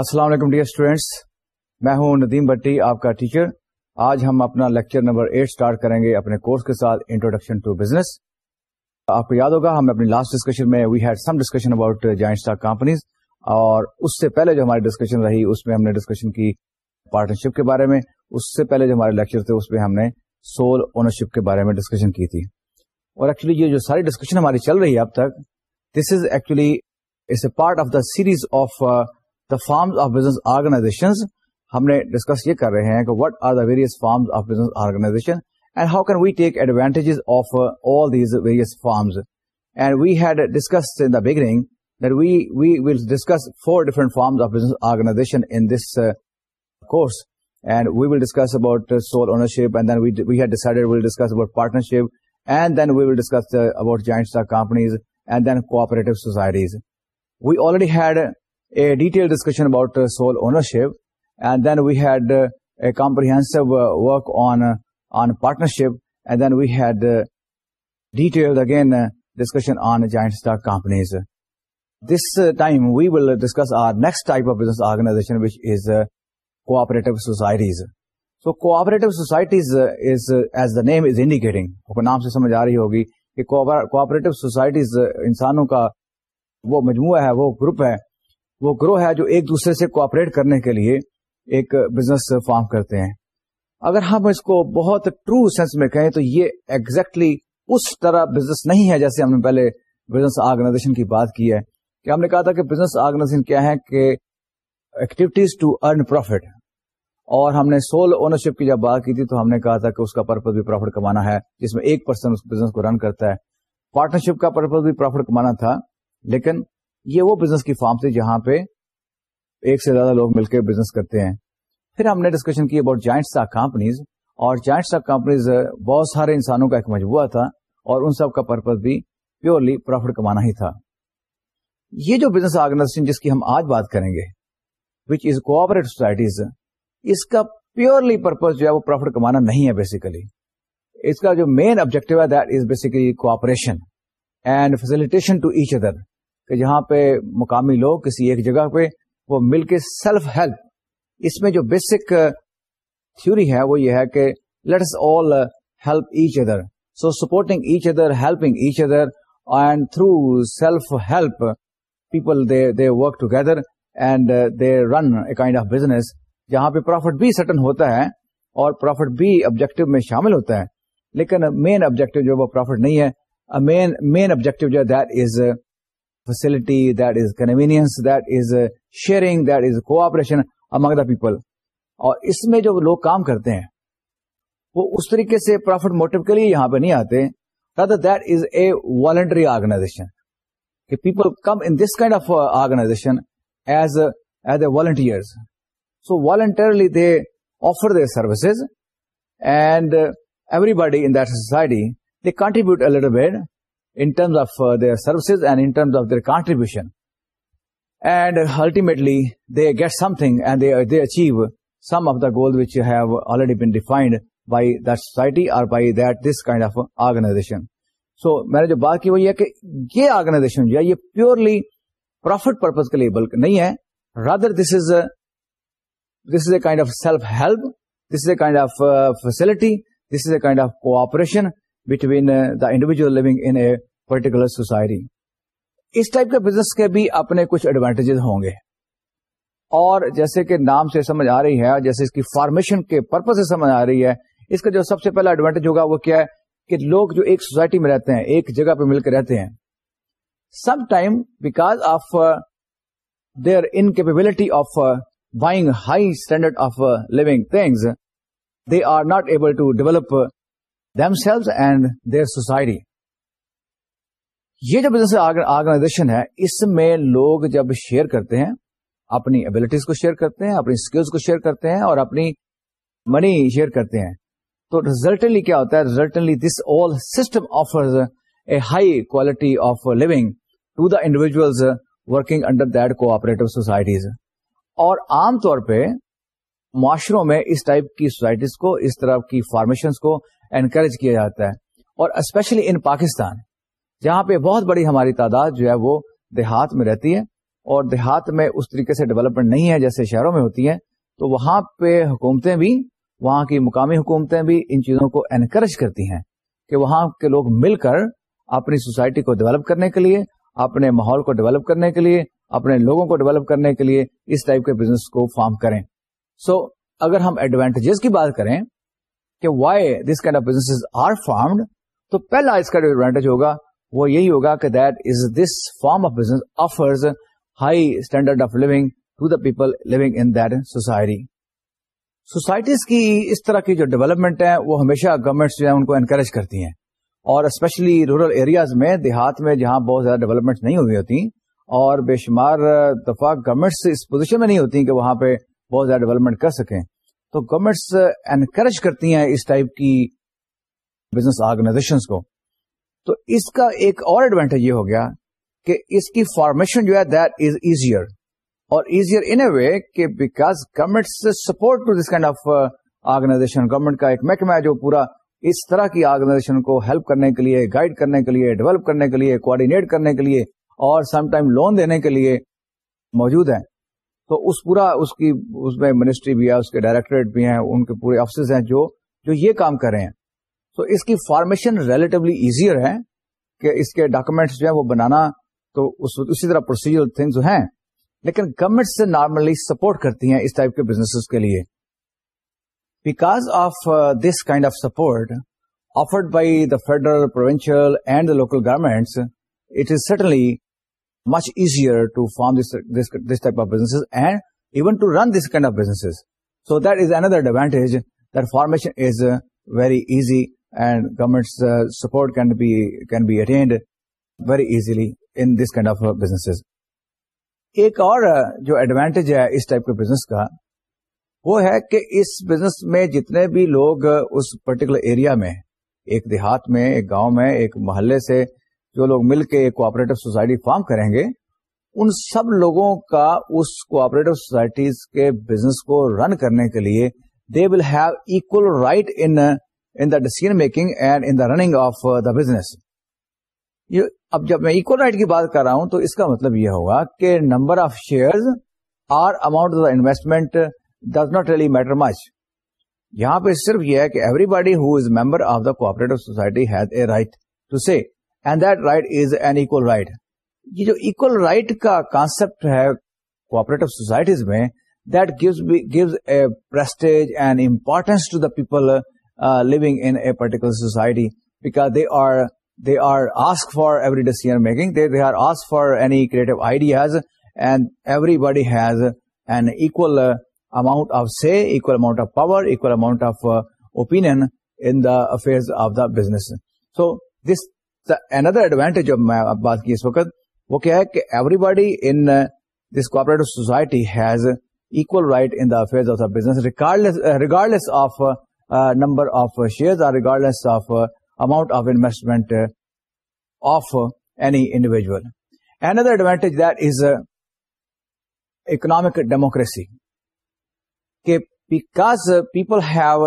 السلام علیکم dear students میں ہوں ندیم بٹی آپ کا ٹیچر آج ہم اپنا لیکچر نمبر ایٹ اسٹارٹ کریں گے اپنے کورس کے ساتھ انٹروڈکشن ٹو بزنس آپ کو یاد ہوگا ہم اپنی لاسٹ ڈسکشن ڈسکشن میں we had some about stock companies اور اس سے پہلے جو ہماری ڈسکشن رہی اس میں ہم نے ڈسکشن کی پارٹنرشپ کے بارے میں اس سے پہلے جو ہمارے لیکچر تھے اس میں ہم نے سول اونرشپ کے بارے میں ڈسکشن کی تھی اور ایکچولی یہ جو ساری ڈسکشن ہماری چل رہی ہے اب تک this is actually it's a part of the series of the forms of business organisation ہم نے ڈسکس یہ کر رہے ہیں کہ what are the various forms of business organisation and how can we take advantage of all these various forms and we we we had discuss in the beginning that will discuss four different forms of business organisation in this course about sole uh, about giant and then we will discuss about and then had sole ownership and then we had a comprehensive again discussion on جو name is indicating نام سے سمجھ آ رہی ہوگی کہ cooperative societies انسانوں کا وہ مجموعہ ہے وہ گروپ ہے وہ گروہ ہے جو ایک دوسرے سے کوپریٹ کرنے کے لیے ایک بزنس فارم کرتے ہیں اگر ہم اس کو بہت ٹرو سینس میں کہیں تو یہ ایگزیکٹلی اس طرح بزنس نہیں ہے جیسے ہم نے پہلے بزنس آرگنائزیشن کی کی بات ہے کہ ہم نے کہا تھا کہ بزنس آرگنائزیشن کیا ہے کہ ایکٹیویٹیز ٹو ارن پروفٹ اور ہم نے سول اونرشپ کی جب بات کی تھی تو ہم نے کہا تھا کہ اس کا پرپز بھی پروفٹ کمانا ہے جس میں ایک پرسن اس بزنس کو رن کرتا ہے پارٹنرشپ کا پرپز بھی پروفٹ کمانا تھا لیکن یہ وہ بزنس کی فارم تھی جہاں پہ ایک سے زیادہ لوگ مل کے بزنس کرتے ہیں پھر ہم نے ڈسکشن کی اباؤٹ جائنٹس آف کمپنیز اور کمپنیز بہت سارے انسانوں کا ایک مجموعہ تھا اور ان سب کا پرپز بھی پیورلی پروفٹ کمانا ہی تھا یہ جو بزنس آرگنائزیشن جس کی ہم آج بات کریں گے وچ از سوسائٹیز اس کا پیورلی پرپز جو ہے وہ پروفٹ کمانا نہیں ہے بیسیکلی اس کا جو مین آبجیکٹو ہے that is basically cooperation and facilitation to each other کہ جہاں پہ مقامی لوگ کسی ایک جگہ پہ وہ مل کے سیلف ہیلپ اس میں جو بیسک تھیوری uh, ہے وہ یہ ہے کہ let's all help each other so supporting each other helping each other and through self help people they work together and they run a kind of business جہاں پہ پروفٹ بھی سٹن ہوتا ہے اور پروفٹ بھی آبجیکٹو میں شامل ہوتا ہے لیکن مین آبجیکٹو جو وہ پروفٹ نہیں ہے مین آبجیکٹو جو that is facility, that is convenience, that is uh, sharing, that is cooperation among the people. اور اس میں جو لوگ کام کرتے ہیں وہ اس طریقے سے پروفیٹ موٹو کے لیے یہاں پہ نہیں آتے that is a voluntary organization کہ people come in this kind of organization as as a volunteer so voluntarily they offer their services and every body in the society they contribute little bit services and of their contribution and الٹی get some thing and achieve some of the goal already by that society کا بات کی ہوئی ہے کہ یہ organisation یہ purely prophet purpose کے لیے نہیں ہے rather this is is is a kind of self help this is a kind of facility this is a a kind of cooperation between the individual particular society us type کے business کے بھی اپنے کچھ advantages ہوں گے اور جیسے کہ نام سے سمجھ آ رہی ہے جیسے اس کی فارمیشن کے پرپز سے سمجھ آ رہی ہے اس کا جو سب سے پہلا ایڈوانٹیج ہوگا وہ کیا ہے کہ لوگ جو ایک سوسائٹی میں رہتے ہیں ایک جگہ پہ مل کے رہتے ہیں some time because of there are of buying high standard of living things they are not able to develop society یہ جو بزنس آرگنائزیشن ہے اس میں لوگ جب شیئر کرتے ہیں اپنی ابلیٹیز کو شیئر کرتے ہیں اپنی اسکلس کو شیئر کرتے ہیں اور اپنی منی شیئر کرتے ہیں تو ریزلٹنلی کیا ہوتا ہے resultantly this all system offers a high quality of living to the individuals working under that cooperative societies اور عام طور پہ معاشروں میں اس ٹائپ کی سوسائٹیز کو اس طرح کی فارمیشنز کو انکریج کیا جاتا ہے اور اسپیشلی ان پاکستان جہاں پہ بہت بڑی ہماری تعداد جو ہے وہ دیہات میں رہتی ہے اور دیہات میں اس طریقے سے ڈیولپمنٹ نہیں ہے جیسے شہروں میں ہوتی ہے تو وہاں پہ حکومتیں بھی وہاں کی مقامی حکومتیں بھی ان چیزوں کو انکریج کرتی ہیں کہ وہاں کے لوگ مل کر اپنی سوسائٹی کو ڈیولپ کرنے کے لیے اپنے ماحول کو ڈیولپ کرنے کے لیے اپنے لوگوں کو ڈیولپ کرنے کے لیے اس ٹائپ کے بزنس کو فارم کریں سو so, اگر ہم ایڈوانٹیجز کی بات کریں کہ why this kind of business are formed تو پہلا اس کا جو ایڈوانٹیج ہوگا وہ یہی ہوگا کہ that is this form of business offers high standard of لوگ to the people in society societies کی اس طرح کی جو ڈیولپمنٹ ہے وہ ہمیشہ گورنمنٹس جو ہیں ان کو انکریج کرتی ہیں اور اسپیشلی رورل ایریاز میں دیہات میں جہاں بہت زیادہ ڈیولپمنٹ نہیں ہوئی ہوتی اور بے شمار دفعہ گورنمنٹس اس پوزیشن میں نہیں ہوتی کہ وہاں پہ بہت زیادہ ڈیولپمنٹ کر سکیں تو گورنمنٹس انکریج uh, کرتی ہیں اس ٹائپ کی بزنس آرگنائزیشن کو تو اس کا ایک اور ایڈوانٹیج یہ ہو گیا کہ اس کی فارمیشن جو ہے دیٹ از ایزیئر اور ایزیئر ان اے وے کہ because government support to this kind of organization government کا ایک محکمہ ہے جو پورا اس طرح کی آرگنائزیشن کو ہیلپ کرنے کے لیے گائڈ کرنے کے لیے ڈیولپ کرنے کے لیے کوآڈینیٹ کرنے کے لیے اور سم ٹائم لون دینے کے لیے موجود ہیں تو اس پورا اس اس کی میں منسٹری بھی ہے اس کے ڈائریکٹریٹ بھی ہیں ان کے پورے آفسز ہیں جو جو یہ کام کر رہے ہیں تو اس کی فارمیشن ریلیٹولی ایزیئر ہے کہ اس کے ڈاکومینٹس جو ہے وہ بنانا تو اس, اسی طرح پروسیجر تھنگ جو ہیں لیکن گورمنٹ نارملی سپورٹ کرتی ہیں اس ٹائپ کے بزنس کے لیے because of this kind of support offered by the federal provincial and the local governments it is certainly much easier to form this, this, this type of businesses and even to run this kind of businesses. So that is another advantage that formation is uh, very easy and government's uh, support can be, can be attained very easily in this kind of uh, businesses. ایک اور جو advantage ہے اس type کے business کا وہ ہے کہ اس بزنس میں جتنے بھی لوگ اس پرٹیکولر ایریا میں ایک دیہات میں ایک گاؤں میں ایک محلے سے جو لوگ مل کے کوپریٹو سوسائٹی فارم کریں گے ان سب لوگوں کا اس کوآپریٹو سوسائٹیز کے بزنس کو رن کرنے کے لیے they will have equal right in the decision making and in the running of the business اب جب میں اکول رائٹ کی بات کر رہا ہوں تو اس کا مطلب یہ ہوگا کہ number of shares or amount of the investment does not really matter much یہاں پہ صرف یہ ہے کہ every body who is member of the cooperative society has a right to see and that right is an equal right یہ جو equal right کا concept ہے کوپریٹو سوسائٹیز میں that gives gives a prestige and importance to the people living in particular society because they are they are ask for every decision making they are ask for any creative ideas and every body has an equal amount of say equal amount of power equal amount of opinion in the affair of the business so this another advantage جو میں بات کی اس وقت وہ کیا ہے کہ every body in this cooperative society has equal right in the affair of the business less of number of share less of amount of investment of any individual an other advantage is economic democracy کہ because people have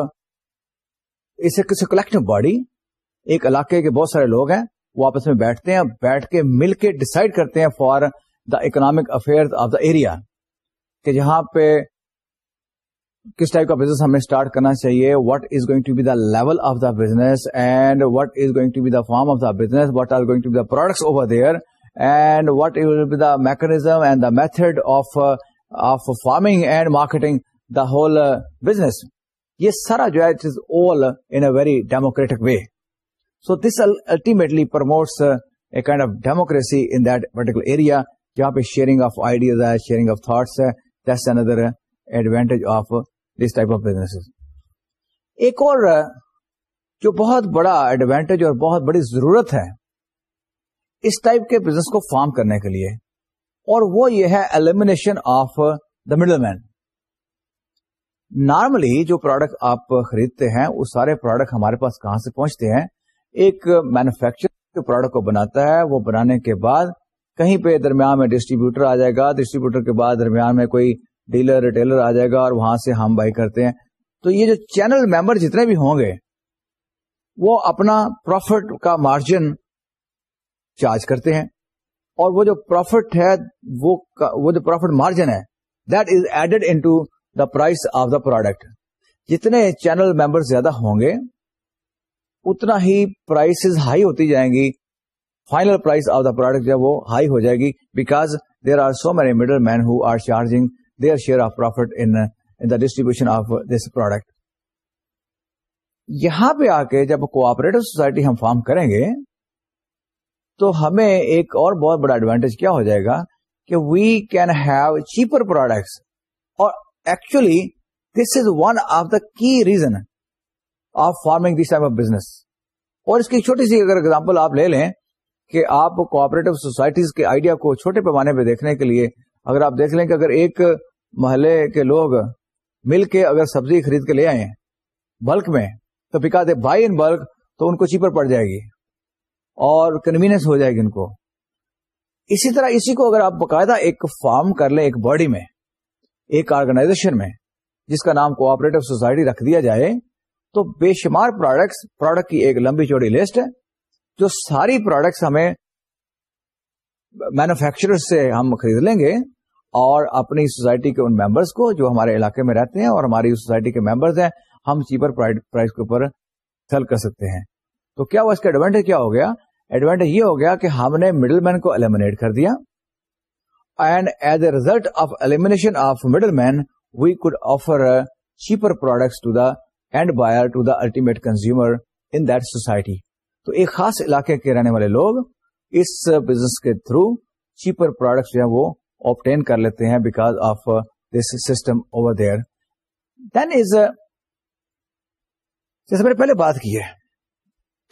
اس collective body ایک علاقے کے بہت سارے لوگ ہیں وہ آپس میں بیٹھتے ہیں بیٹھ کے مل کے ڈسائڈ کرتے ہیں for the economic affair of the area کہ جہاں پہ کس ٹائپ کا بزنس ہمیں اسٹارٹ کرنا چاہیے what is going to be the level of the business and what is going to be the form of the business what are going to be the products over there and what is the mechanism and the method of of farming and marketing the whole business یہ سارا جو ہے it is all in very democratic way so this ultimately promotes a kind of democracy in that particular area جہاں پہ sharing of ideas ہے sharing of thoughts ہے this another advantage of of type business ایک اور جو بہت بڑا advantage اور بہت بڑی ضرورت ہے اس ٹائپ کے بزنس کو فارم کرنے کے لیے اور وہ یہ ہے elimination of the middleman normally جو پروڈکٹ آپ خریدتے ہیں وہ سارے پروڈکٹ ہمارے پاس کہاں سے پہنچتے ہیں ایک مینوفیکچر پروڈکٹ کو بناتا ہے وہ بنانے کے بعد کہیں پہ درمیان میں ڈسٹریبیوٹر آ جائے گا ڈسٹریبیوٹر کے بعد درمیان میں کوئی ڈیلر ریٹیلر آ جائے گا اور وہاں سے ہم بائی کرتے ہیں تو یہ جو چینل ممبر جتنے بھی ہوں گے وہ اپنا پروفٹ کا مارجن چارج کرتے ہیں اور وہ جو پروفٹ ہے وہ وہ جو پروفٹ مارجن ہے that is added in price of the product جتنے چینل ممبر زیادہ ہوں گے اتنا ہی پرائسز ہائی ہوتی جائیں گی final price of the product جب وہ ہائی ہو جائے گی because there are so many middle man who are charging their share of profit distribution of this product یہاں پہ آ کے جب کوآپریٹو سوسائٹی ہم فارم کریں گے تو ہمیں ایک اور بہت بڑا ایڈوانٹیج کیا ہو جائے گا کہ we can have cheaper products اور actually this is one of the key reason of forming this type of business اور اس کی چھوٹی سی اگر اگزامپل آپ لے لیں کہ آپ کوپریٹو سوسائٹیز کے آئیڈیا کو چھوٹے پیمانے پہ دیکھنے کے لیے اگر آپ دیکھ لیں کہ اگر ایک محلے کے لوگ مل کے اگر سبزی خرید کے لے آئے بلک میں تو بکاز بائی ان بلک تو ان کو چیپر پڑ جائے گی اور کنوینئنس ہو جائے گی ان کو اسی طرح اسی کو اگر آپ باقاعدہ ایک فارم کر لیں ایک باڈی میں ایک آرگنائزیشن میں جس کا نام کوپریٹو سوسائٹی رکھ دیا جائے تو بے شمار پروڈکٹس پروڈکٹ کی ایک لمبی چوڑی لسٹ ہے جو ساری پروڈکٹس ہمیں مینوفیکچرر سے ہم خرید لیں گے اور اپنی سوسائٹی کے ان ممبرس کو جو ہمارے علاقے میں رہتے ہیں اور ہماری سوسائٹی کے ممبرس ہیں ہم چیپر پرائز کے اوپر سیل کر سکتے ہیں تو کیا وہ اس کا ایڈوانٹیج کیا ہو گیا ایڈوانٹیج یہ ہو گیا کہ ہم نے مڈل مین کو المینیٹ کر دیا and as a result of elimination of middle man we could offer cheaper products to the end buyer to the ultimate consumer in that society تو ایک خاص علاقے کے رہنے والے لوگ اس بزنس کے تھرو چیپر پروڈکٹ جو ہے وہ آپٹین کر لیتے ہیں because of this system over there then is جیسے میں نے پہلے بات کی ہے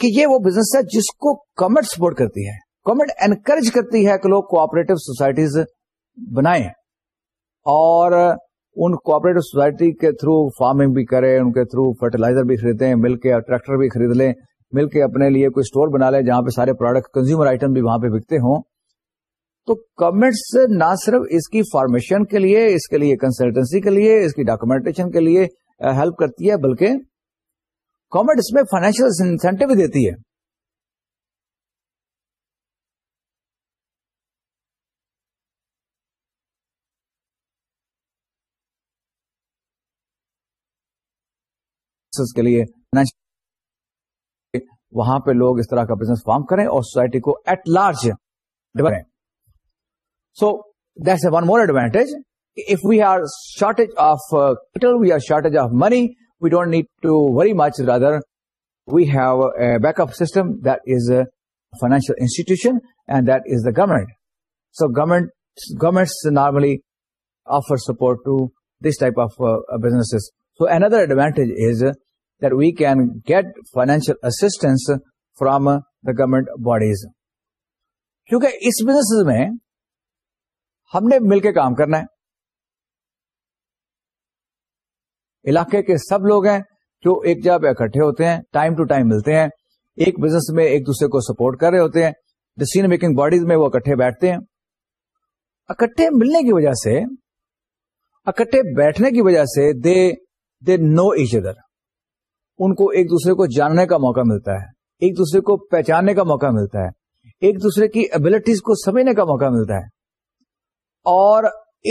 کہ یہ وہ بزنس ہے جس کو کمنٹ سپورٹ کرتی ہے گورنمنٹ انکریج کرتی ہے کہ لوگ کوپریٹو سوسائٹیز بنائیں اور uh, ان کوپریٹو سوسائٹی کے تھرو فارمنگ بھی کریں ان کے تھرو فرٹیلائزر بھی خریدیں مل کے ٹریکٹر بھی خرید لیں مل کے اپنے لیے کوئی اسٹور بنا لیں جہاں پہ سارے پروڈکٹ کنزیومر آئٹم بھی وہاں پہ بکتے ہوں تو گورنمنٹس نہ صرف اس کی فارمیشن کے لیے اس کے لیے کنسلٹنسی کے لیے اس کی ڈاکومینٹیشن کے لیے ہیلپ uh, کرتی ہے بلکہ گورنمنٹ اس میں فائنینشیل انسینٹو بھی دیتی ہے کے لیے وہاں پہ لوگ اس طرح کا بزنس فارم کریں اور سوسائٹی کو at large ڈیں so that's one more advantage if we are shortage of capital we are shortage of money we don't need to very much rather we have a back up system that is financial institution and that is the government so government government normally offer support to this type of business assistance from the government bodies کیونکہ اس business میں ہم نے مل کے کام کرنا ہے سب لوگ ہیں جو ایک جگہ پہ اکٹھے ہوتے ہیں ٹائم ٹو ٹائم ملتے ہیں ایک بزنس میں ایک دوسرے کو سپورٹ کر رہے ہوتے ہیں ڈسیزن میکنگ باڈیز میں وہ اکٹھے بیٹھتے ہیں اکٹھے ملنے کی وجہ سے اکٹھے بیٹھنے کی وجہ سے دے دے نو ایچ ادر ان کو ایک دوسرے کو جاننے کا موقع ملتا ہے ایک دوسرے کو پہچاننے کا موقع ملتا ہے ایک دوسرے کی ابلٹیز کو سمجھنے کا موقع ملتا ہے اور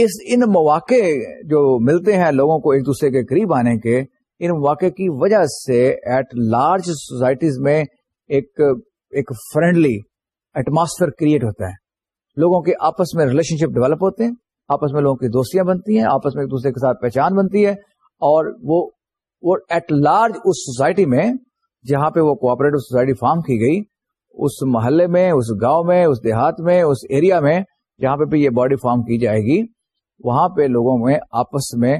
اس ان مواقع جو ملتے ہیں لوگوں کو ایک دوسرے کے قریب آنے کے ان مواقع کی وجہ سے ایٹ لارج سوسائٹیز میں ایک ایک فرینڈلی ایٹماسفیئر کریٹ ہوتا ہے لوگوں کے آپس میں ریلیشن شپ ڈیولپ ہوتے ہیں آپس میں لوگوں کی دوستیاں بنتی ہیں آپس میں ایک دوسرے کے ساتھ پہچان بنتی ہے اور وہ ایٹ لارج اس سوسائٹی میں جہاں پہ وہ کوپریٹو سوسائٹی فارم کی گئی اس محلے میں اس گاؤں میں اس دیہات میں اس ایریا میں جہاں پہ یہ باڈی فارم کی جائے گی وہاں پہ لوگوں میں آپس میں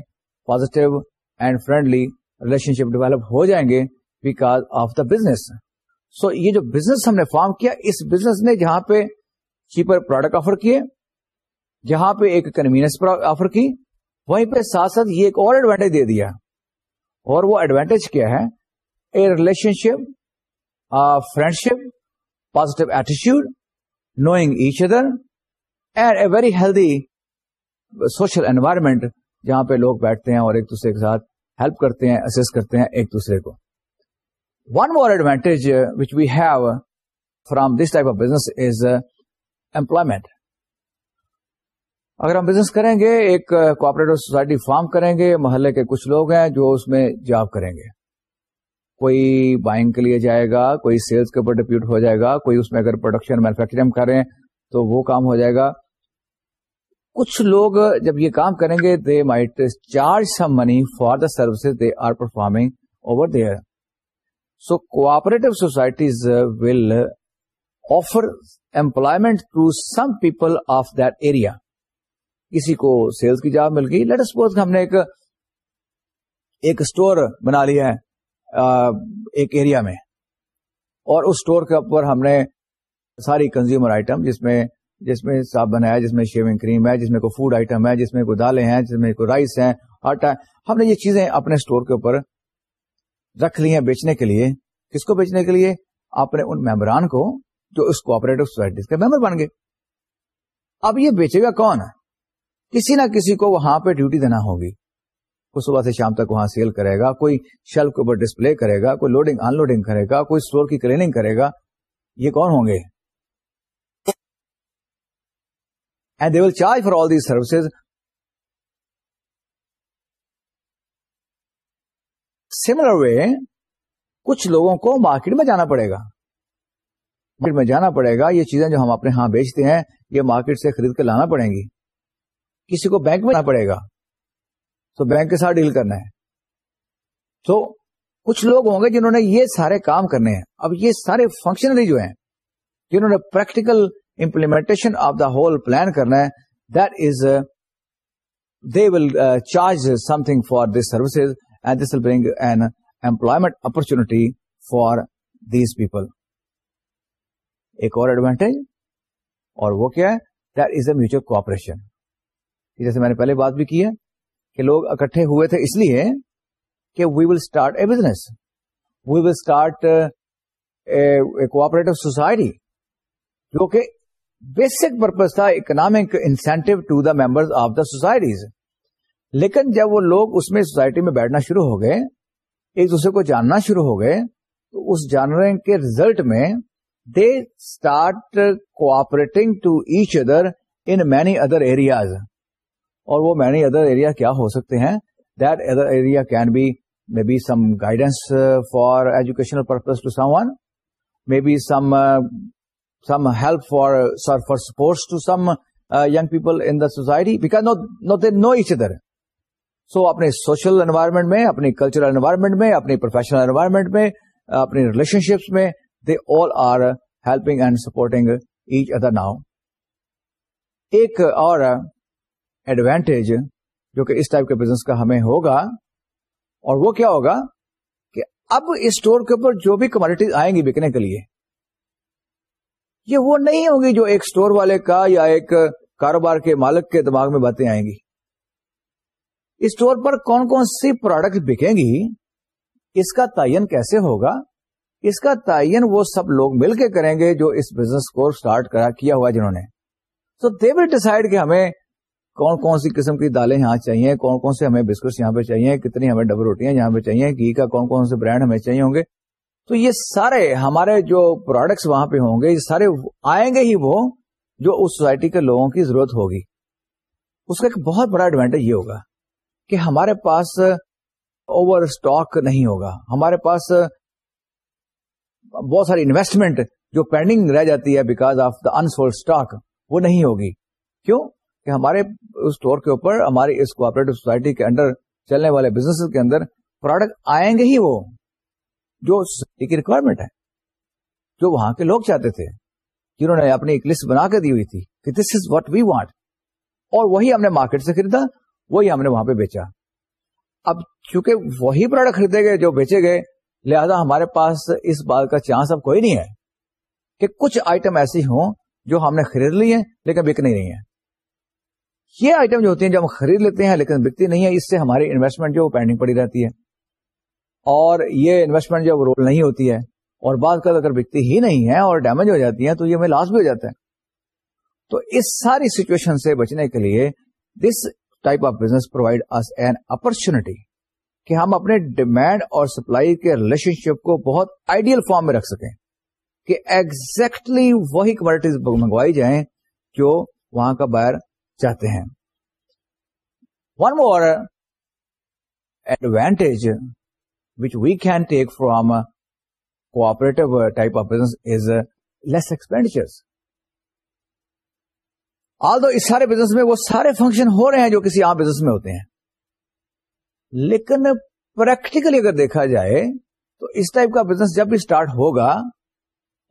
positive and friendly relationship develop ہو جائیں گے بیکاز آف دا بزنس سو یہ جو بزنس ہم نے فارم کیا اس بزنس نے جہاں پہ چیپر پروڈکٹ آفر کیے جہاں پہ ایک کنوینئنس آفر کی وہیں پہ ساتھ ساتھ یہ ایک اور ایڈوانٹیج دے دیا اور وہ ایڈوانٹیج کیا ہے a relationship friendship positive ایٹیچیوڈ knowing each other and a very healthy social environment جہاں پہ لوگ بیٹھتے ہیں اور ایک دوسرے کے ساتھ ہیلپ کرتے ہیں اسس کرتے ہیں ایک دوسرے کو one more advantage which we have from this type of business is employment اگر ہم بزنس کریں گے ایک کوپریٹو سوسائٹی فارم کریں گے محلے کے کچھ لوگ ہیں جو اس میں جاب کریں گے کوئی بائنگ کے لیے جائے گا کوئی سیلز کے اوپر ڈپیوٹ ہو جائے گا کوئی اس میں اگر پروڈکشن مینوفیکچرنگ کریں تو وہ کام ہو جائے گا کچھ لوگ جب یہ کام کریں گے they might charge some money for the services they are performing over there so cooperative societies will offer employment to some people of that area کسی کو سیلز کی جاب مل گئی لیٹ سپوز ہم نے ایک اسٹور بنا لیا ہے ایک ایریا میں اور اس اسٹور کے اوپر ہم نے ساری کنزیومر آئٹم جس میں جس میں صابن ہے جس میں شیونگ کریم ہے جس میں کوئی فوڈ آئٹم ہے جس میں کوئی دالیں ہیں جس میں کوئی رائس ہیں آٹا ہے ہم نے یہ چیزیں اپنے اسٹور کے اوپر رکھ لی ہیں بیچنے کے لیے کس کو بیچنے کے لیے اپنے ان ممبران کو جو اس کوپریٹو سوسائٹی کے ممبر بن گئے اب یہ بیچے گا کون ہے کسی نہ کسی کو وہاں پہ ڈیوٹی دینا ہوگی کوئی صبح سے شام تک وہاں سیل کرے گا کوئی شیلف کے اوپر ڈسپلے کرے گا کوئی لوڈنگ ان لوڈنگ کرے گا کوئی اسٹور کی کلیننگ کرے گا یہ کون ہوں گے and they will charge for all these services similar way کچھ لوگوں کو مارکیٹ میں جانا پڑے گا مارکیٹ میں جانا پڑے گا یہ چیزیں جو ہم اپنے ہاں بیچتے ہیں یہ مارکیٹ سے خرید کے لانا پڑیں گی کسی کو بینک میں جانا پڑے گا تو بینک کے ساتھ ڈیل کرنا ہے تو کچھ لوگ ہوں گے جنہوں نے یہ سارے کام کرنے ہیں اب یہ سارے فنکشنلی جو ہیں جنہوں نے practical implementation of the whole plan کرنا ہے that is they will charge some thing for this services and this will bring an employment opportunity for these people ایک اور ایڈوانٹیج اور وہ کیا ہے that is a mutual cooperation جیسے میں نے پہلے بات بھی کی ہے کہ لوگ اکٹھے ہوئے تھے اس لیے کہ we will start a business we will start cooperative society جو کہ بیسک پرپز تھا economic incentive to the member of the societies لیکن جب وہ لوگ اس میں سوسائٹی میں بیٹھنا شروع ہو گئے ایک دوسرے کو جاننا شروع ہو گئے تو اس جانور کے ریزلٹ میں they start cooperating to each other in many other areas اور وہ مینی ادر ایریا کیا ہو سکتے ہیں that other area can be may be some guidance for educational purpose to some one may be some some help for sir for sports to some young people in the society because no they know each other so اپنے social environment میں اپنی cultural environment میں اپنی professional environment میں اپنی relationships میں they all are helping and supporting each other now ایک اور ایڈوانٹیج جو کہ اس ٹائپ کے بزنس کا ہمیں ہوگا اور وہ کیا ہوگا کہ اب اس اسٹور کے اوپر جو بھی کموڈیٹیز آئیں گی بکنے کے لیے یہ وہ نہیں ہوگی جو ایک اسٹور والے کا یا ایک کاروبار کے مالک کے دماغ میں باتیں آئیں گی اسٹور پر کون کون سی پروڈکٹ بکیں گی اس کا تعین کیسے ہوگا اس کا تعین وہ سب لوگ مل کے کریں گے جو اس بزنس کو اسٹارٹ کیا ہوا جنہوں نے دے ول ڈیسائڈ کہ ہمیں کون کون سی قسم کی دالیں یہاں چاہیے کون کون سے ہمیں بسکٹس یہاں پہ چاہیے کتنی ہمیں ڈبل روٹیاں یہاں پہ چاہیے گھی کا کون کون سے برانڈ ہمیں چاہیے ہوں گے تو یہ سارے ہمارے جو پروڈکٹس وہاں پہ ہوں گے یہ سارے آئیں گے ہی وہ جو اس سوسائٹی کے لوگوں کی ضرورت ہوگی اس کا ایک بہت بڑا ایڈوانٹیج یہ ہوگا کہ ہمارے پاس اوور اسٹاک نہیں ہوگا ہمارے پاس بہت ساری انویسٹمنٹ جو پینڈنگ رہ جاتی ہے because of the unsold stock وہ نہیں ہوگی کیوں کہ ہمارے اسٹور کے اوپر ہماری اس کوپریٹو سوسائٹی کے اندر چلنے والے بزنس کے اندر پروڈکٹ آئیں گے ہی وہ جو سوسائٹی کی ریکوائرمنٹ ہے جو وہاں کے لوگ چاہتے تھے جنہوں نے اپنی ایک لسٹ بنا کے دی ہوئی تھی کہ this is what we want اور وہی ہم نے مارکیٹ سے خریدا وہی ہم نے وہاں پہ بیچا اب چونکہ وہی پروڈکٹ خریدے گئے جو بیچے گئے لہذا ہمارے پاس اس بات کا چانس اب کوئی نہیں ہے کہ کچھ آئٹم ایسی ہوں جو ہم نے خرید لی ہیں لیکن بک نہیں رہی ہیں یہ آئٹم جو ہوتی ہیں جب ہم خرید لیتے ہیں لیکن بکتی نہیں ہے اس سے ہماری انویسٹمنٹ جو پینڈنگ پڑی رہتی ہے اور یہ انویسٹمنٹ جو رول نہیں ہوتی ہے اور اگر بکتی ہی نہیں ہے اور ڈیمیج ہو جاتی ہے تو یہ ہمیں لاس بھی ہو جاتا ہے تو اس ساری سچویشن سے بچنے کے لیے this type of business provide us an opportunity کہ ہم اپنے ڈیمانڈ اور سپلائی کے ریلیشن شپ کو بہت آئیڈیل فارم میں رکھ سکیں کہ ایگزیکٹلی exactly وہی کوالٹیز منگوائی جائیں جو وہاں کا باہر چاہتے ہیں one more advantage which we can take from اس سارے بزنس میں وہ سارے فنکشن ہو رہے ہیں جو کسی عام بزنس میں ہوتے ہیں لیکن پریکٹیکلی اگر دیکھا جائے تو اس ٹائپ کا بزنس جب بھی اسٹارٹ ہوگا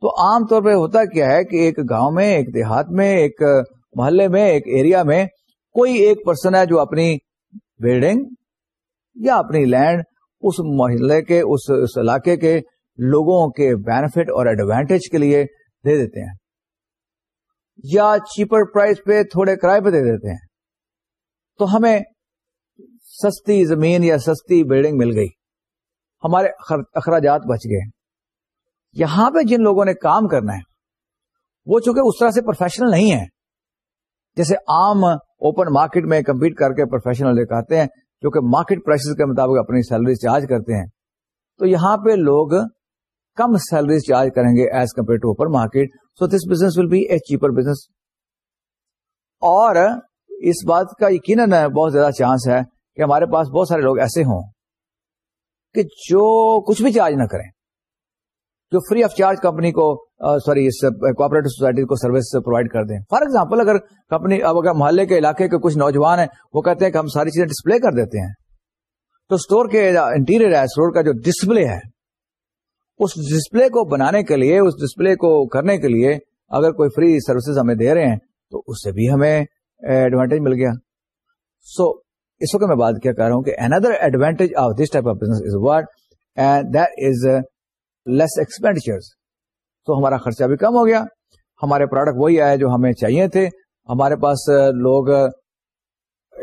تو عام طور پہ ہوتا کیا ہے کہ ایک گاؤں میں ایک دیہات میں ایک محلے میں ایک ایریا میں کوئی ایک پرسن ہے جو اپنی بلڈنگ یا اپنی لینڈ اس محلے کے اس اس علاقے کے لوگوں کے بینیفٹ اور ایڈوانٹیج کے لیے دے دیتے ہیں یا چیپر پرائز پہ تھوڑے کرائے پہ دے دیتے ہیں تو ہمیں سستی زمین یا سستی بلڈنگ مل گئی ہمارے اخراجات بچ گئے یہاں پہ جن لوگوں نے کام کرنا ہے وہ چونکہ اس طرح سے پروفیشنل نہیں ہے جیسے عام اوپن مارکیٹ میں کمپیٹ کر کے پروفیشنل لے آتے ہیں جو کہ مارکیٹ پرائسز کے مطابق اپنی سیلریز چارج کرتے ہیں تو یہاں پہ لوگ کم سیلریز چارج کریں گے as compare to open market so this business will be a cheaper business اور اس بات کا یقیناً بہت زیادہ چانس ہے کہ ہمارے پاس بہت سارے لوگ ایسے ہوں کہ جو کچھ بھی چارج نہ کریں جو فری آف چارج کمپنی کو سوری کوپریٹو سوسائٹی کو سروس پرووائڈ کر دیں فار ایگزامپل اگر کمپنی اب اگر محلے کے علاقے کے کچھ نوجوان ہیں وہ کہتے ہیں کہ ہم ساری چیزیں ڈسپلے کر دیتے ہیں تو اسٹور کے انٹیریئر ہے کا جو ڈسپلے ہے اس ڈسپلے کو بنانے کے لیے اس ڈسپلے کو کرنے کے لیے اگر کوئی فری سروسز ہمیں دے رہے ہیں تو اس سے بھی ہمیں ایڈوانٹیج مل گیا سو so, اس وقت میں بات کیا کر رہا ہوں کہ another advantage of this type of business is and that is less expenditure تو ہمارا خرچہ بھی کم ہو گیا ہمارے پروڈکٹ وہی آئے جو ہمیں چاہیے تھے ہمارے پاس لوگ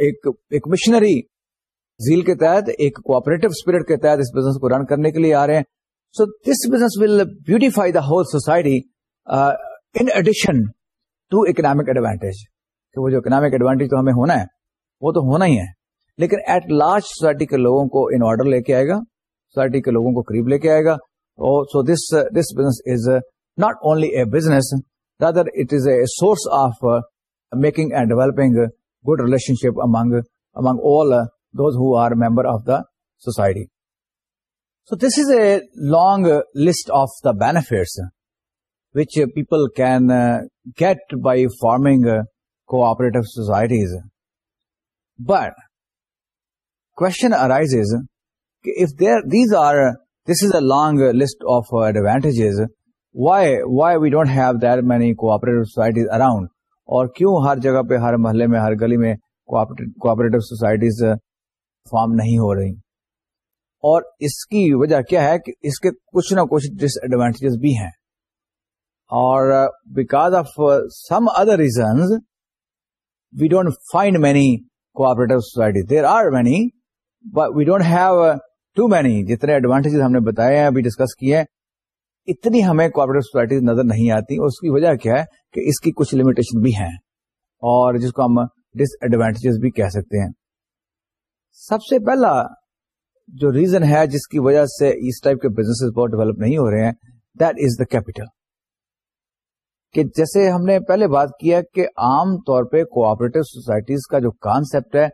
ایک ایک مشنری زیل کے تحت ایک اسپرٹ کے تحت اس بزنس کو رن کرنے کے لیے آ رہے ہیں so this business will beautify the whole society in addition to economic advantage کہ وہ جو اکنامک ایڈوانٹیج تو ہمیں ہونا ہے وہ تو ہونا ہی ہے لیکن ایٹ لاسٹ سوسائٹی کے لوگوں کو ان آرڈر لے کے آئے گا سوسائٹی کے لوگوں کو قریب لے کے آئے گا Oh, so uh, this business is uh, not only a business, rather it is a source of uh, making and developing a good relationship among all those who are a member of the society. So this is a long list of the benefits which people can get by forming cooperative societies. But question arises, if these are this is a long list of advantages why why we don't have there many اور کیوں ہر جگہ پہ ہر محلے میں ہر گلی میں کوپریٹو سوسائٹیز فارم نہیں ہو رہی اور اس کی وجہ کیا ہے کہ اس کے کچھ نہ کچھ ڈس ایڈوانٹیجز بھی ہیں اور because of some other reasons we don't find many co-op societies there are many but we don't have too many جتنے ایڈوانٹیجز ہم نے بتایا ہیں ابھی ڈسکس کیے ہیں اتنی ہمیں کوپریٹو سوسائٹیز نظر نہیں آتی اس کی وجہ کیا ہے کہ اس کی کچھ لمیٹیشن بھی ہیں اور جس کو ہم ڈس ایڈوانٹیجز بھی کہہ سکتے ہیں سب سے پہلا جو ریزن ہے جس کی وجہ سے اس ٹائپ کے بزنس بہت ڈیولپ نہیں ہو رہے ہیں دیٹ از دا کیپیٹل کہ جیسے ہم نے پہلے بات کیا کہ عام طور پہ کوپریٹو سوسائٹیز کا جو کانسیپٹ ہے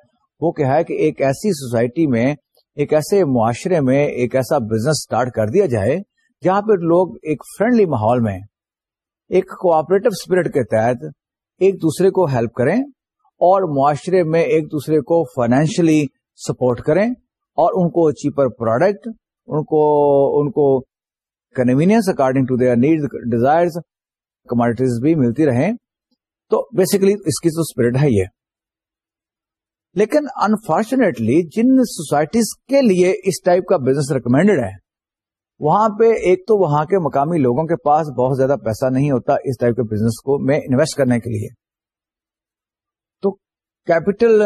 وہ کیا ہے کہ ایک ایسی سوسائٹی میں ایک ایسے معاشرے میں ایک ایسا بزنس سٹارٹ کر دیا جائے جہاں پر لوگ ایک فرینڈلی ماحول میں ایک کوپریٹو اسپرٹ کے تحت ایک دوسرے کو ہیلپ کریں اور معاشرے میں ایک دوسرے کو فائنینشلی سپورٹ کریں اور ان کو چیپر پروڈکٹ ان ان کو کو convenience according to their need desire commodities بھی ملتی رہیں تو بیسکلی اس کی تو اسپرٹ ہے یہ لیکن انفارچونیٹلی جن سوسائٹیز کے لیے اس ٹائپ کا بزنس ریکمینڈیڈ ہے وہاں پہ ایک تو وہاں کے مقامی لوگوں کے پاس بہت زیادہ پیسہ نہیں ہوتا اس ٹائپ کے بزنس کو میں انویسٹ کرنے کے لیے تو کیپٹل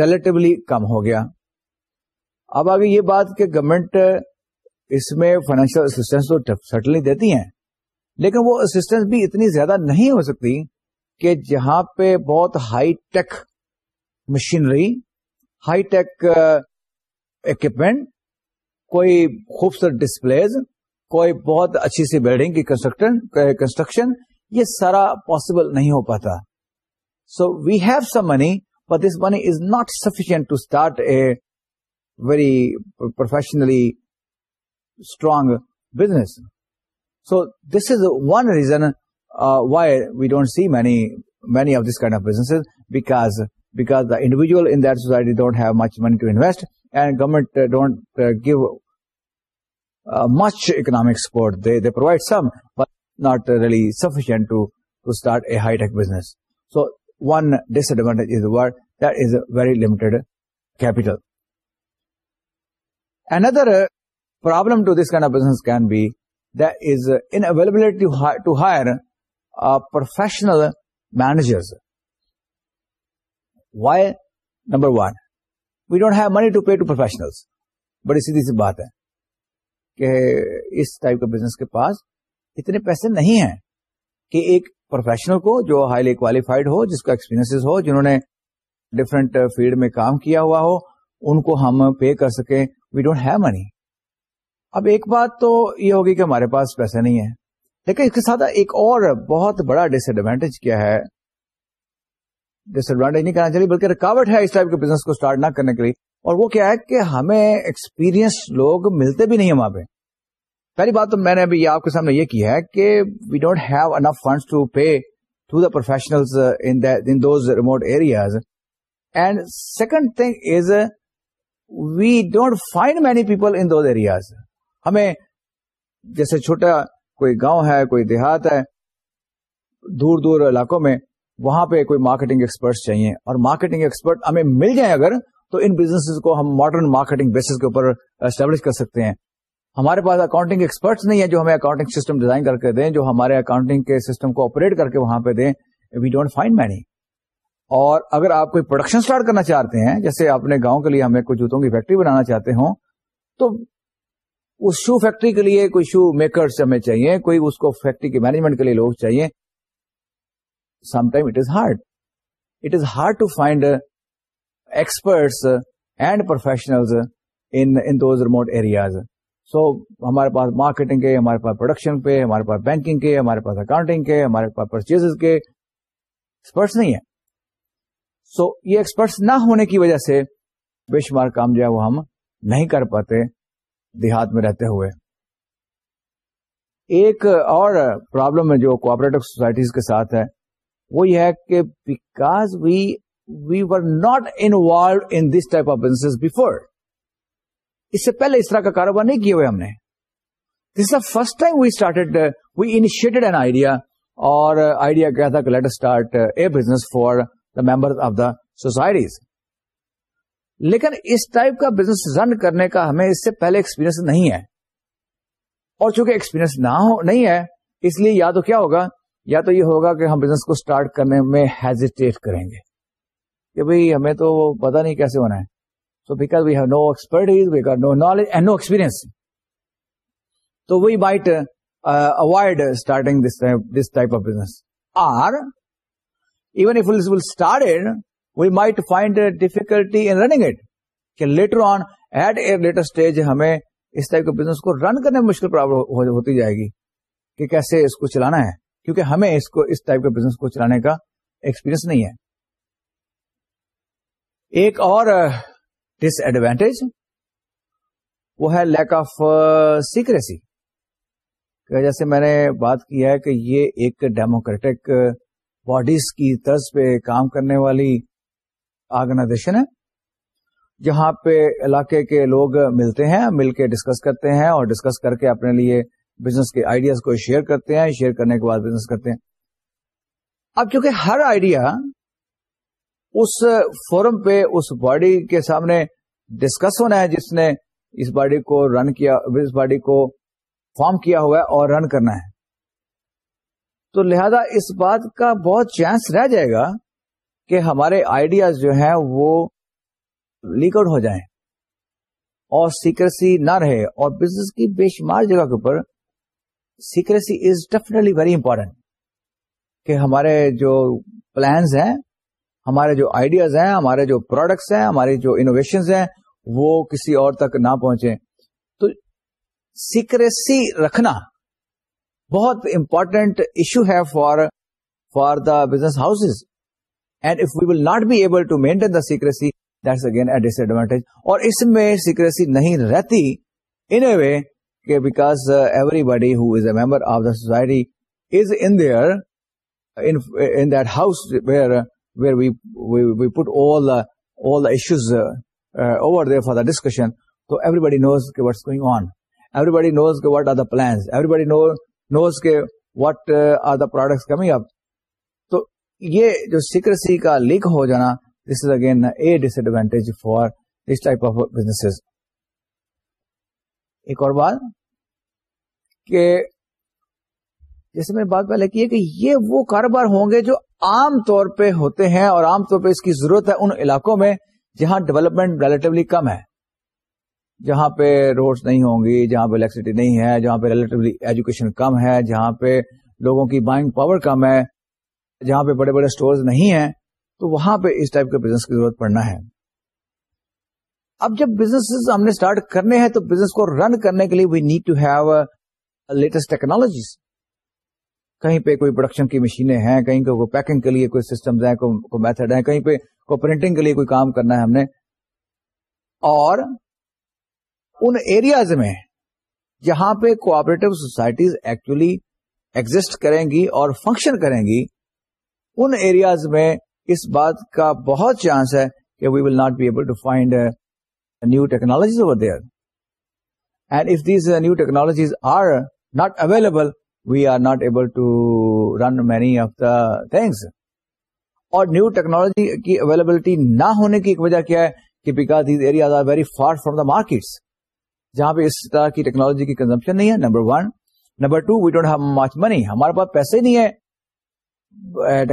ریلیٹولی کم ہو گیا اب آگے یہ بات کہ گورمنٹ اس میں فائنینشیل اسٹینس سٹنلی دیتی ہیں لیکن وہ اسٹینس بھی اتنی زیادہ نہیں ہو سکتی کہ جہاں پہ بہت high tech machinery high tech equipment کوئی خوبصورت ڈسپلیز کوئی بہت اچھی سی بلڈنگ کی کنسٹرکشن کنسٹرکشن یہ سارا پاسبل نہیں ہو پاتا so we have some money but this money is not sufficient to start a very professionally strong business so this is one reason why we don't see many many of this kind of business because because the individual in that society don't have much money to invest, and government uh, don't uh, give uh, much economic support. They provide some, but not really sufficient to start a high-tech business. So one disadvantage is what that is a very limited capital. Another problem to this kind of business can be that is inavailability to hire professional managers. Why number one we don't have money to pay to professional بڑی سیدھی سی بات ہے کہ اس type کے business کے پاس اتنے پیسے نہیں ہیں کہ ایک پروفیشنل کو جو ہائیلی کوالیفائڈ ہو جس کا ایکسپیرینس ہو جنہوں نے ڈفرینٹ فیلڈ میں کام کیا ہوا ہو ان کو ہم پے کر سکیں وی ڈونٹ ہیو منی اب ایک بات تو یہ ہوگی کہ ہمارے پاس پیسے نہیں ہے لیکن اس کے ساتھ ایک اور بہت بڑا ڈس ایڈوانٹیج کیا ہے ڈس ایڈوانٹیج نہیں کرنا چاہیے بلکہ رکاوٹ ہے اس ٹائپ کے بزنس کو اسٹارٹ نہ کرنے کے لیے اور وہ کیا ہے کہ ہمیں ایکسپیرئنس لوگ ملتے بھی نہیں وہاں پہ پہلی بات تو میں نے ابھی آپ کے سامنے یہ کی ہے کہ we don't have enough funds to pay to the professional remote areas and second thing is we don't find many people in those areas ہمیں جیسے چھوٹا کوئی گاؤں ہے کوئی دیہات ہے دور دور علاقوں میں وہاں پہ کوئی مارکیٹنگ ایکسپرٹس چاہیے اور مارکیٹنگ ایکسپرٹ ہمیں مل جائیں اگر تو ان بزنس کو ہم ماڈرن مارکیٹنگ بیسس کے اوپر اسٹیبلش کر سکتے ہیں ہمارے پاس اکاؤنٹنگ ایکسپرٹس نہیں ہے جو ہمیں اکاؤنٹنگ سسٹم ڈیزائن کر کے دیں جو ہمارے اکاؤنٹنگ کے سسٹم کو آپریٹ کر کے وہاں پہ دیں وی ڈونٹ فائنڈ مینی اور اگر آپ کوئی پروڈکشن اسٹارٹ کرنا چاہتے ہیں جیسے اپنے گاؤں کے لیے ہمیں کوئی جوتوں کی فیکٹری بنانا چاہتے ہوں تو اس شو فیکٹری کے لیے کوئی شو میکرس ہمیں چاہیے کوئی اس کو فیکٹری کے مینجمنٹ کے لیے لوگ چاہیے some time it is hard it is hard to find experts and professional remote areas so ہمارے پاس مارکیٹنگ کے ہمارے پاس پروڈکشن پہ ہمارے پاس بینکنگ کے ہمارے پاس اکاؤنٹنگ کے ہمارے پاس پرچیز کے ایکسپرٹس نہیں ہیں سو یہ ایکسپرٹس نہ ہونے کی وجہ سے بے شمار کام جو ہے وہ ہم نہیں کر پاتے دیہات میں رہتے ہوئے ایک اور پرابلم ہے جو کوپریٹو سوسائٹیز کے ساتھ ہے وہ یہ ہے کہ because we we were not involved in this type of business before اس سے پہلے اس طرح کا کاروبار نہیں کیے ہوئے ہم نے this the first time we started we initiated an idea اور آئیڈیا uh, کیا تھا کہ let start a business for the member of the societies لیکن اس ٹائپ کا بزنس رن کرنے کا ہمیں اس سے پہلے ایکسپیرئنس نہیں ہے اور چونکہ ایکسپیرئنس نہ ہو نہیں ہے اس لیے یا تو کیا ہوگا یا تو یہ ہوگا کہ ہم بزنس کو اسٹارٹ کرنے میں ہیزیٹیٹ کریں گے کہ بھائی ہمیں تو پتا نہیں کیسے ہونا ہے so because we have no expert no knowledge and no experience تو we we might might avoid starting this type of business or even will find difficulty in running it کہ later on at a later stage ہمیں اس type کے business کو run کرنے میں مشکل problem ہوتی جائے گی کہ کیسے اس کو چلانا ہے کیونکہ ہمیں اس کو اس ٹائپ کے بزنس کو چلانے کا ایکسپیرئنس نہیں ہے ایک اور ڈس ایڈوانٹیج وہ ہے لیک آف سیکریسی جیسے میں نے بات کی ہے کہ یہ ایک ڈیموکریٹک باڈیز کی طرز پہ کام کرنے والی آرگنائزیشن ہے جہاں پہ علاقے کے لوگ ملتے ہیں مل کے ڈسکس کرتے ہیں اور ڈسکس کر کے اپنے لیے بزنس کے آئیڈیاز کو شیئر کرتے ہیں شیئر کرنے کے بعد بزنس کرتے ہیں اب کیونکہ ہر آئیڈیا اس فورم پہ اس باڈی کے سامنے ڈسکس ہونا ہے جس نے اس باڈی کو رن کیا باڈی کو فارم کیا ہوا ہے اور رن کرنا ہے تو لہذا اس بات کا بہت چانس رہ جائے گا کہ ہمارے آئیڈیاز جو ہیں وہ لیک آؤٹ ہو جائیں اور سیکریسی نہ رہے اور بزنس کی بے شمار جگہ کے اوپر secrecy is definitely very important کہ ہمارے جو پلانز ہیں ہمارے جو آئیڈیاز ہیں ہمارے جو پروڈکٹس ہیں ہمارے جو انوویشنز ہیں وہ کسی اور تک نہ پہنچے تو سیکریسی رکھنا بہت امپورٹنٹ ایشو ہے for for the business house and if we will not be able to maintain the secrecy that's again a disadvantage اور اس میں سیکریسی نہیں رہتی ان اے وے کہ because everybody who is a member of the society is in there in that house where where we put all all issues over there for the discussion تو everybody knows going on everybody knows what are the plans everybody knows کے what are the product coming up تو یہ جو secrecy کا leak ہو جانا this is again a disadvantage for this type of business ایک اور بات کہ جیسے میں بات پہلے کی ہے کہ یہ وہ کاروبار ہوں گے جو عام طور پہ ہوتے ہیں اور عام طور پہ اس کی ضرورت ہے ان علاقوں میں جہاں ڈیولپمنٹ ریلیٹولی کم ہے جہاں پہ روڈس نہیں ہوں گی جہاں پہ الیکٹریسٹی نہیں ہے جہاں پہ ریلیٹولی ایجوکیشن کم ہے جہاں پہ لوگوں کی بائنگ پاور کم ہے جہاں پہ بڑے بڑے اسٹور نہیں ہیں تو وہاں پہ اس ٹائپ کے بزنس کی ضرورت پڑنا ہے اب جب بزنس ہم نے اسٹارٹ کرنے ہیں تو بزنس کو رن کرنے کے لیے we need to have latest technology کہیں پہ کوئی پروڈکشن کی مشینیں ہیں کہیں کوئی پیکنگ کے لیے کوئی سسٹمز ہیں میتھڈ ہیں کہیں پہ کوئی پرنٹنگ کے لیے کوئی کام کرنا ہے ہم نے اور ان ایریاز میں جہاں پہ کوپریٹو سوسائٹیز ایکچولی ایگزٹ کریں گی اور فنکشن کریں گی ان ایریاز میں اس بات کا بہت چانس ہے کہ we will not be able to find new technologies over then if these new technologies are not available we are not able to run many of the things اور new technology کی availability نہ ہونے کی ایک وجہ کیا ہے کہ because these areas are very far from the markets جہاں پہ اس طرح کی ٹیکنالوجی کی کنزمپشن نہیں ہے number one number two we don't have much money ہمارے پاس پیسے نہیں ہے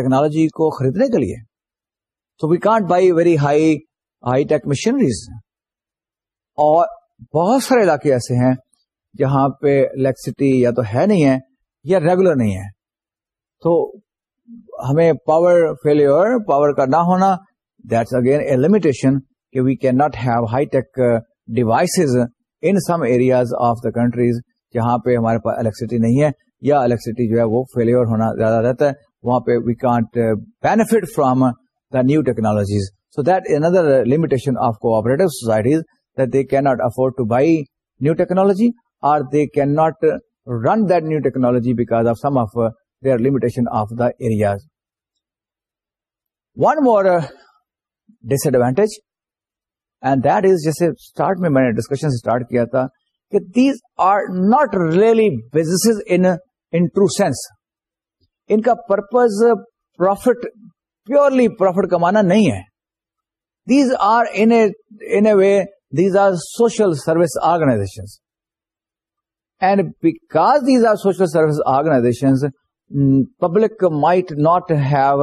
ٹیکنالوجی کو خریدنے کے لیے so we can't buy very high high tech machineries اور بہت سارے علاقے ایسے ہیں جہاں پہ الیکٹرسٹی یا تو ہے نہیں ہے یا ریگولر نہیں ہے تو ہمیں پاور فیل پاور کا نہ ہونا دیٹس اگین اے لمیٹیشن کہ we can not have high tech devices in some areas of the countries جہاں پہ ہمارے پاس الیکٹرسٹی نہیں ہے یا الیکٹریسٹی جو ہے وہ فیلوئر ہونا زیادہ رہتا ہے وہاں پہ we can't benefit from the new technologies so that is another limitation of cooperative societies they can not afford to buy new technology or they can not run the technology because of some of the or limitation of the areas one more disadvantage and this جیسے میں نے discussion start کیا تھا کہ these are not really business an in true sense ان کا purpose profit purely profit کمانا نہیں ہے these are an a in These are social service organizations. And because these are social service organizations, mm, public might not have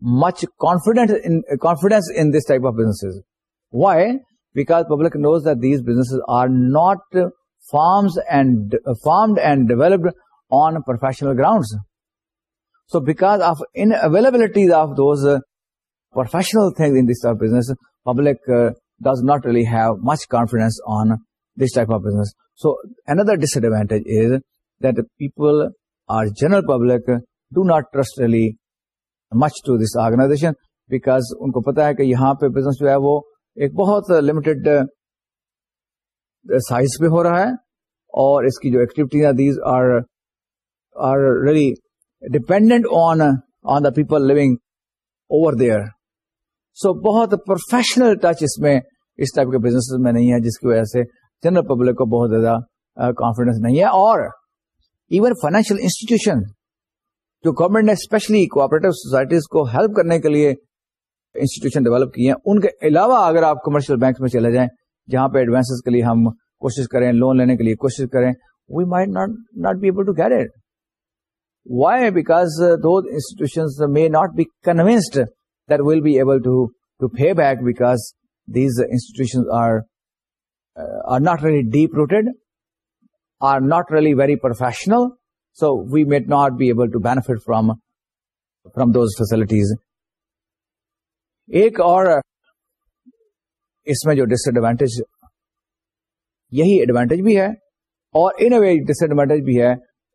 much confidence in this type of businesses. Why? Because public knows that these businesses are not formed and developed on professional grounds. So because of inavailability of those professional things in this type of business, public uh, this not really have much confidence on this type of business so another disadvantage is that people are general public do not trustly much to this آرگنا کو پتا ہے کہ یہاں پہ business جو ہے وہ ایک بہت لمیٹڈ سائز پہ ہو رہا ہے اور اس کی جو activity dependent on on the people living over there so بہت پروفیشنل ٹچ اس میں اس ٹائپ کے بزنس میں نہیں ہے جس کی وجہ سے جنرل پبلک کو بہت زیادہ کانفیڈینس نہیں ہے اور ایون فائنینشیل انسٹیٹیوشن جو گورنمنٹ نے اسپیشلی کوآپریٹو سوسائٹیز کو ہیلپ کرنے کے لیے انسٹیٹیوشن ڈیولپ کیے ہیں ان کے علاوہ اگر آپ کمرشل بینک میں چلے جائیں جہاں پہ ایڈوانس کے لیے ہم کوشش کریں لون لینے کے لیے کوشش کریں we may not be able to get it why because the institution may not be convinced that will be able to, to pay back because these institutions are, uh, are not really deep rooted, are not really very professional. So we may not be able to benefit from, from those facilities. ایک اور اس میں جو disadvantage یہی advantage بھی ہے اور ان a way dish advantage بھی ہے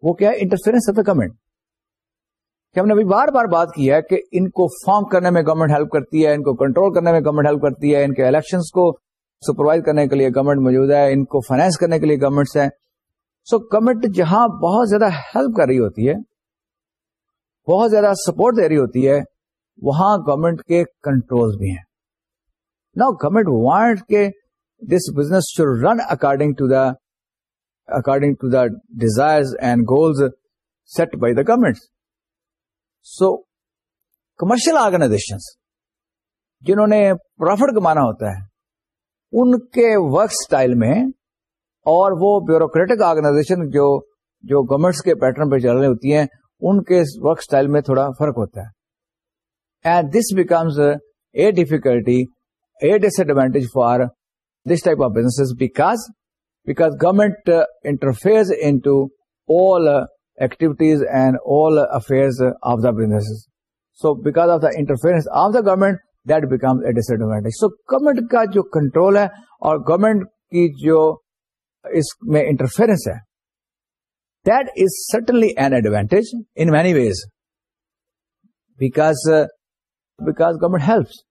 وہ کیا ہے انٹرفیئرنس آف دا گورنمنٹ کہ ہم نے ابھی بار بار بات کی ہے کہ ان کو فارم کرنے میں گورنمنٹ ہیلپ کرتی ہے ان کو کنٹرول کرنے میں گورنمنٹ ہیلپ کرتی ہے ان کے الیکشنز کو سپروائز کرنے کے لیے گورنمنٹ موجود ہے ان کو فائنینس کرنے کے لیے گورنمنٹس ہیں سو گورنمنٹ جہاں بہت زیادہ ہیلپ کر رہی ہوتی ہے بہت زیادہ سپورٹ دے رہی ہوتی ہے وہاں گورنمنٹ کے کنٹرول بھی ہیں نا گورمنٹ وانٹ کے this business should run according to the according to the desire and goals set by the government so commercial organization جنہوں نے پروفٹ کمانا ہوتا ہے ان کے ورک سٹائل میں اور وہ بیوروکریٹک آرگنائزیشن جو جو گورنمنٹس کے پیٹرن پہ چل رہی ہوتی ہیں ان کے ورک سٹائل میں تھوڑا فرق ہوتا ہے and this becomes a difficulty a disadvantage for this type of business because because government interfere in to all activities and all affair of the business so because of the interference of the government that becomes a disadvantage so government کا جو control ہے اور government کی جو اس میں interference ہے that is certainly an advantage in many ways back back government help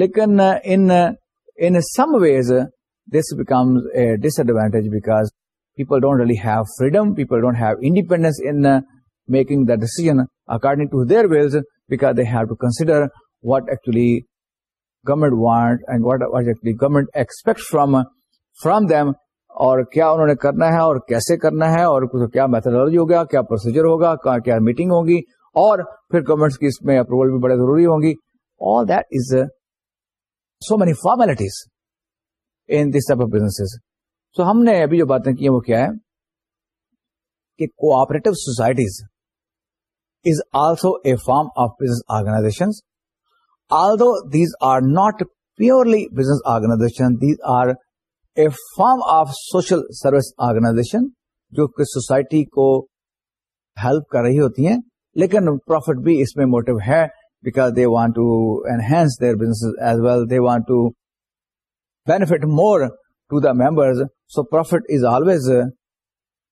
لیکن in some ways this becomes a disadvantage because people don't really have freedom people don't have decision making the decision according to they wills they have to consider what actually government want what actually government expect from from them اور کیا انہوں نے کرنا ہے اور کیسے کرنا ہے اور کیا میتھڈالوجی ہوگا کیا پروسیجر ہوگا کیا میٹنگ ہوگی اور پھر گورمنٹ کی اس میں اپروول بھی بڑے ضروری ہوں گی all that is so many formalities in this type of business so ہم نے ابھی جو باتیں کی ہیں وہ کیا ہے کہ cooperative societies is also a form of business organization although these are not purely business organization these are a form of social service organization جو کہ سوسائٹی کو ہیلپ کر رہی ہوتی ہیں لیکن پروفٹ بھی اس میں موٹو ہے because they want to enhance their business as well they want to benefit more to the members So profit is always uh,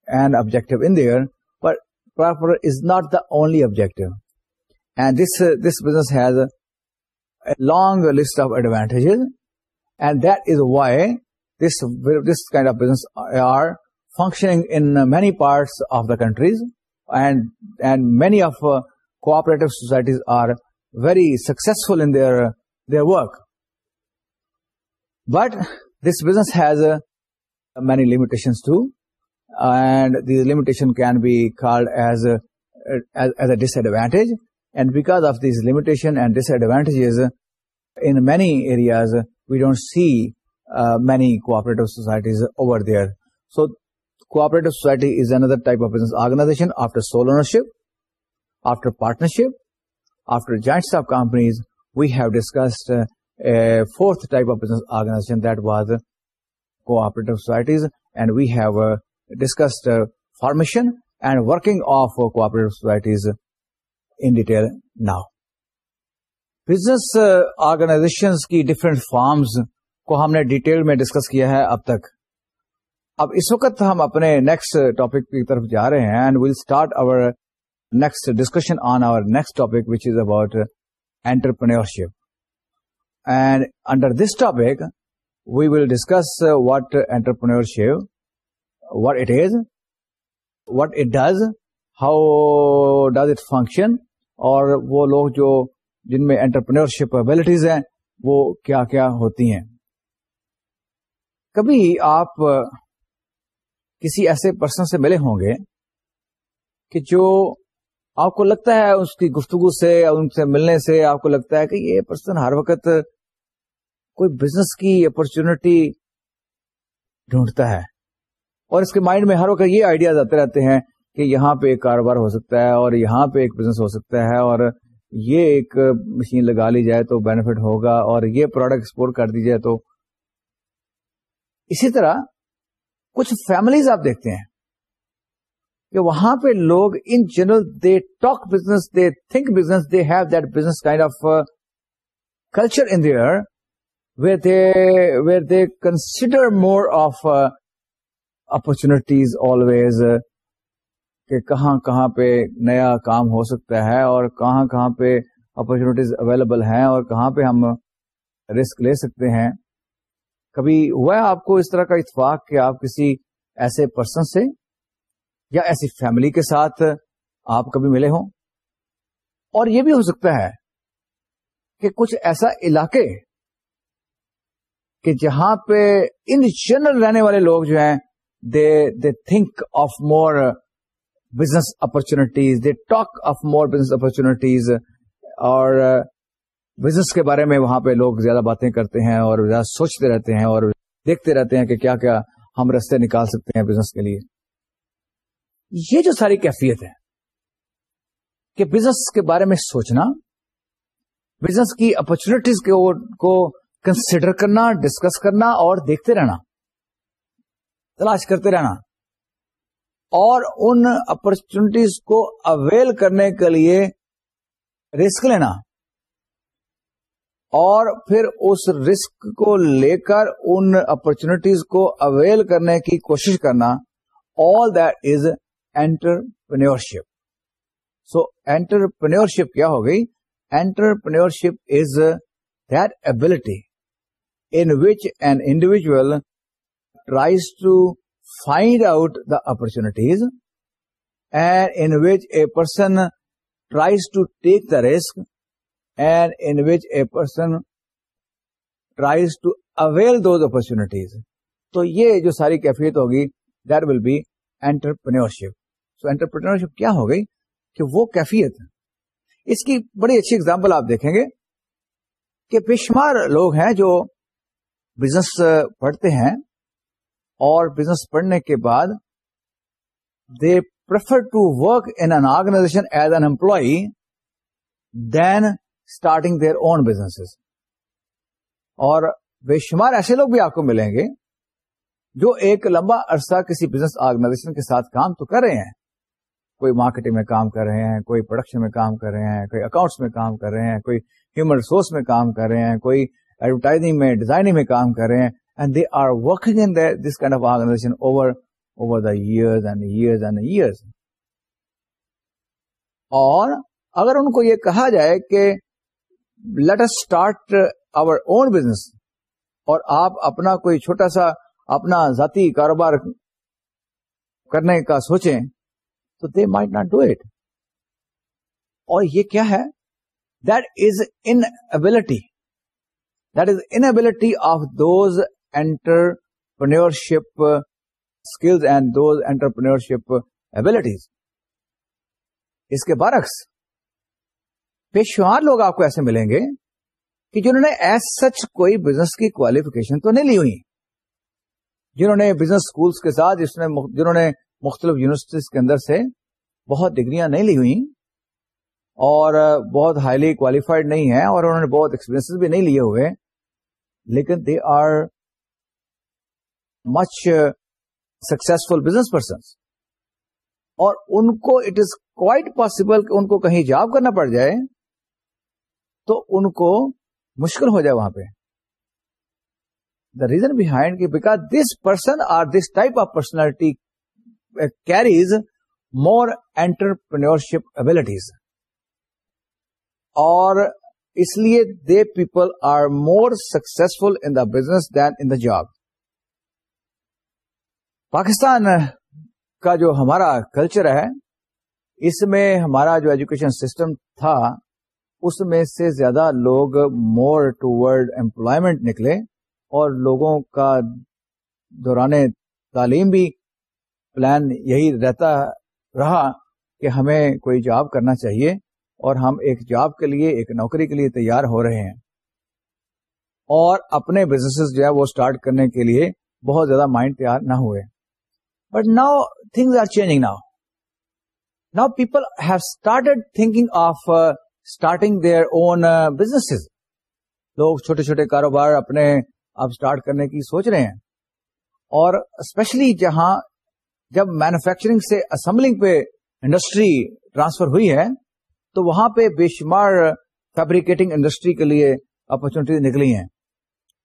an objective in there, but profit is not the only objective. And this uh, business has a long list of advantages, and that is why this kind of business are functioning in many parts of the countries, and many of uh, cooperative societies are very successful in their work. But this business has many limitations too, and these limitation can be called as a disadvantage. And because of these limitation and disadvantages, in many areas we don't see uh, many cooperative societies over there. So cooperative society is another type of business organization after sole ownership, after partnership, after joint stock companies. We have discussed uh, a fourth type of business organization, that was cooperative societies and we have discuss formation and working of co-op societies in detail now business آرگنا different forms کو ہم نے detail میں discuss کیا ہے اب تک اب اس وقت ہم اپنے نیکسٹ ٹاپک کی طرف جا رہے ہیں and we'll start our next discussion on our next topic which is about entrepreneur this topic we will discuss what entrepreneur it what it does how does it function اور وہ لوگ جو جن میں انٹرپرینورٹیز ہیں وہ کیا کیا ہوتی ہیں کبھی آپ کسی ایسے پرسن سے ملے ہوں گے کہ جو آپ کو لگتا ہے اس کی گفتگو سے ان سے ملنے سے آپ کو لگتا ہے کہ یہ پرسن ہر وقت کوئی بزنس کی اپرچونٹی ڈھونڈتا ہے اور اس کے مائنڈ میں ہر وقت یہ آئیڈیاز آتے رہتے ہیں کہ یہاں پہ ایک کاروبار ہو سکتا ہے اور یہاں پہ ایک بزنس ہو سکتا ہے اور یہ ایک مشین لگا لی جائے تو بینیفٹ ہوگا اور یہ پروڈکٹ ایکسپورٹ کر دی جائے تو اسی طرح کچھ فیملیز آپ دیکھتے ہیں کہ وہاں پہ لوگ in general they talk business they think business they have that business kind of culture in their were were consider more of opportunities always کہاں کہاں پہ نیا کام ہو سکتا ہے اور کہاں کہاں پہ اپرچونیٹیز اویلیبل ہیں اور کہاں پہ ہم رسک لے سکتے ہیں کبھی ہوا ہے آپ کو اس طرح کا اتفاق کہ آپ کسی ایسے پرسن سے یا ایسی فیملی کے ساتھ آپ کبھی ملے ہوں اور یہ بھی ہو سکتا ہے کہ کچھ ایسا علاقے کہ جہاں پہ ان جنرل رہنے والے لوگ جو ہیں they they think of more business opportunities they talk of more business opportunities اور بزنس کے بارے میں وہاں پہ لوگ زیادہ باتیں کرتے ہیں اور زیادہ سوچتے رہتے ہیں اور دیکھتے رہتے ہیں کہ کیا کیا ہم رستے نکال سکتے ہیں بزنس کے لیے یہ جو ساری کیفیت ہے کہ بزنس کے بارے میں سوچنا بزنس کی اپرچونیٹیز کو کنسیڈر کرنا ڈسکس کرنا اور دیکھتے رہنا تلاش کرتے رہنا اور ان اپرچونٹیز کو اویل کرنے کے لیے رسک لینا اور پھر اس رسک کو لے کر ان اپرچونٹیز کو اویل کرنے کی کوشش کرنا all that is entrepreneurship so entrepreneurship کیا ہو entrepreneurship is that ability in which an individual tries to find out the opportunities and in which a person tries to take the risk and in which a person tries to avail those opportunities. تو یہ جو ساری کیفیت ہوگی that will be entrepreneurship so entrepreneurship کیا ہو گئی کہ وہ کیفیت اس کی بڑی اچھی اگزامپل آپ دیکھیں گے کہ بے شمار لوگ ہیں جو بزنس پڑھتے ہیں اور بزنس پڑھنے کے بعد they prefer to work in organization as an employee then starting their own business اور بے شمار ایسے لوگ بھی آپ کو ملیں گے جو ایک لمبا عرصہ کسی بزنس آرگنائزیشن کے ساتھ کام تو کر رہے ہیں کوئی مارکیٹنگ میں کام کر رہے ہیں کوئی پروڈکشن میں کام کر رہے ہیں کوئی اکاؤنٹس میں کام کر رہے ہیں کوئی ہیومن ریسورس میں کام کر رہے ہیں کوئی ایڈورٹائزنگ میں ڈیزائننگ میں کام کر رہے ہیں and they are working in this kind of organization over over the years years and and years اور اگر ان کو یہ کہا جائے کہ let's start our own business اور آپ اپنا کوئی چھوٹا سا اپنا ذاتی کاروبار کرنے کا سوچیں تو they might not do it اور یہ کیا ہے that is in ability that is inability of those entrepreneur skills and those entrepreneurities اس کے بے پیشوار لوگ آپ کو ایسے ملیں گے کہ جنہوں نے ایس سچ کوئی بزنس کی کوالیفکیشن تو نہیں لی ہوئی جنہوں نے بزنس اسکولس کے ساتھ جنہوں نے مختلف یونیورسٹیز کے اندر سے بہت ڈگریاں نہیں لی ہوئی اور بہت ہائیلی کوالیفائڈ نہیں ہے اور انہوں نے بہت ایکسپیرینس بھی نہیں لیے ہوئے لیکن they are much successful business person اور ان کو اٹ از کوائٹ پاسبل کہ ان کو کہیں جاب کرنا پڑ جائے تو ان کو مشکل ہو جائے وہاں پہ دا ریزن بہائنڈ کہ because this person are this type of personality carries more entrepreneurship abilities اور اس لیے they people are more successful in the business than in the job Pakistan کا جو ہمارا کلچر ہے اس میں ہمارا جو ایجوکیشن سسٹم تھا اس میں سے زیادہ لوگ مور ٹو ورڈ امپلائمنٹ نکلے اور لوگوں کا دوران تعلیم بھی پلان یہی رہتا رہا کہ ہمیں کوئی جاب کرنا چاہیے اور ہم ایک جاب کے لیے ایک نوکری کے لیے تیار ہو رہے ہیں اور اپنے بزنس جو ہے وہ اسٹارٹ کرنے کے لیے بہت زیادہ مائنڈ تیار نہ ہوئے but now things are change now now people have started thinking of starting their own business لوگ چھوٹے چھوٹے کاروبار اپنے اب اسٹارٹ کرنے کی سوچ رہے ہیں اور اسپیشلی جہاں جب مینوفیکچرنگ سے اسمبلنگ پہ انڈسٹری ٹرانسفر ہوئی ہے تو وہاں پہ بے شمار فیبریکیٹنگ انڈسٹری کے لیے اپرچونیٹی نکلی ہیں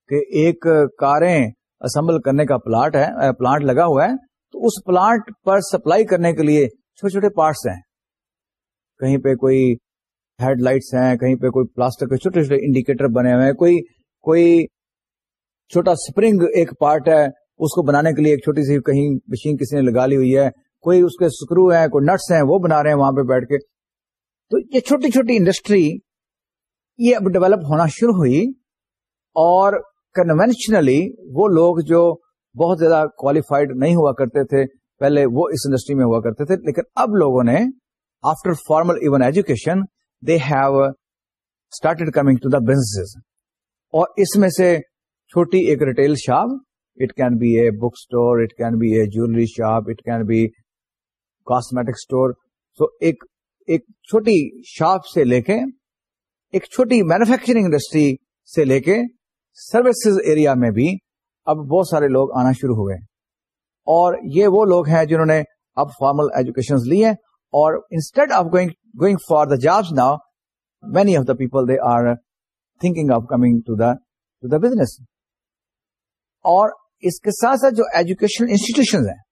کہ ایک کاریں اسمبل کرنے کا پلاٹ ہے پلاٹ لگا ہوا ہے تو اس پلاٹ پر سپلائی کرنے کے لیے چھوٹے چھوٹے پارٹس ہیں کہیں پہ کوئی ہیڈ لائٹس ہیں کہیں پہ کوئی پلاسٹک کے چھوٹے چھوٹے انڈیکیٹر بنے ہوئے ہیں کوئی کوئی چھوٹا اسپرنگ ایک پارٹ ہے اس کو بنانے کے لیے ایک چھوٹی سی کہیں مشین کسی نے لگا لی ہوئی ہے کوئی اس کے سکرو ہیں کوئی نٹس ہیں وہ بنا رہے ہیں وہاں پہ بیٹھ کے تو یہ چھوٹی چھوٹی انڈسٹری یہ اب ڈیولپ ہونا شروع ہوئی اور کنونشنلی وہ لوگ جو بہت زیادہ کوالیفائڈ نہیں ہوا کرتے تھے پہلے وہ اس انڈسٹری میں ہوا کرتے تھے لیکن اب لوگوں نے after formal even education they have started coming to the business اور اس میں سے چھوٹی ایک retail shop it can be a book store it can be a jewellery shop it can be cosmetic store so ایک ایک چھوٹی shop سے لے کے ایک چھوٹی مینوفیکچرنگ انڈسٹری سے لے کے سروسز ایریا میں بھی اب بہت سارے لوگ آنا شروع ہو گئے اور یہ وہ لوگ ہیں جنہوں نے اب فارمل ایجوکیشن لی ہیں اور instead of going going for the job now many of the people they are thinking of coming to the to the business اور اس کے ساتھ ساتھ جو ایجوکیشن انسٹیٹیوشن ہیں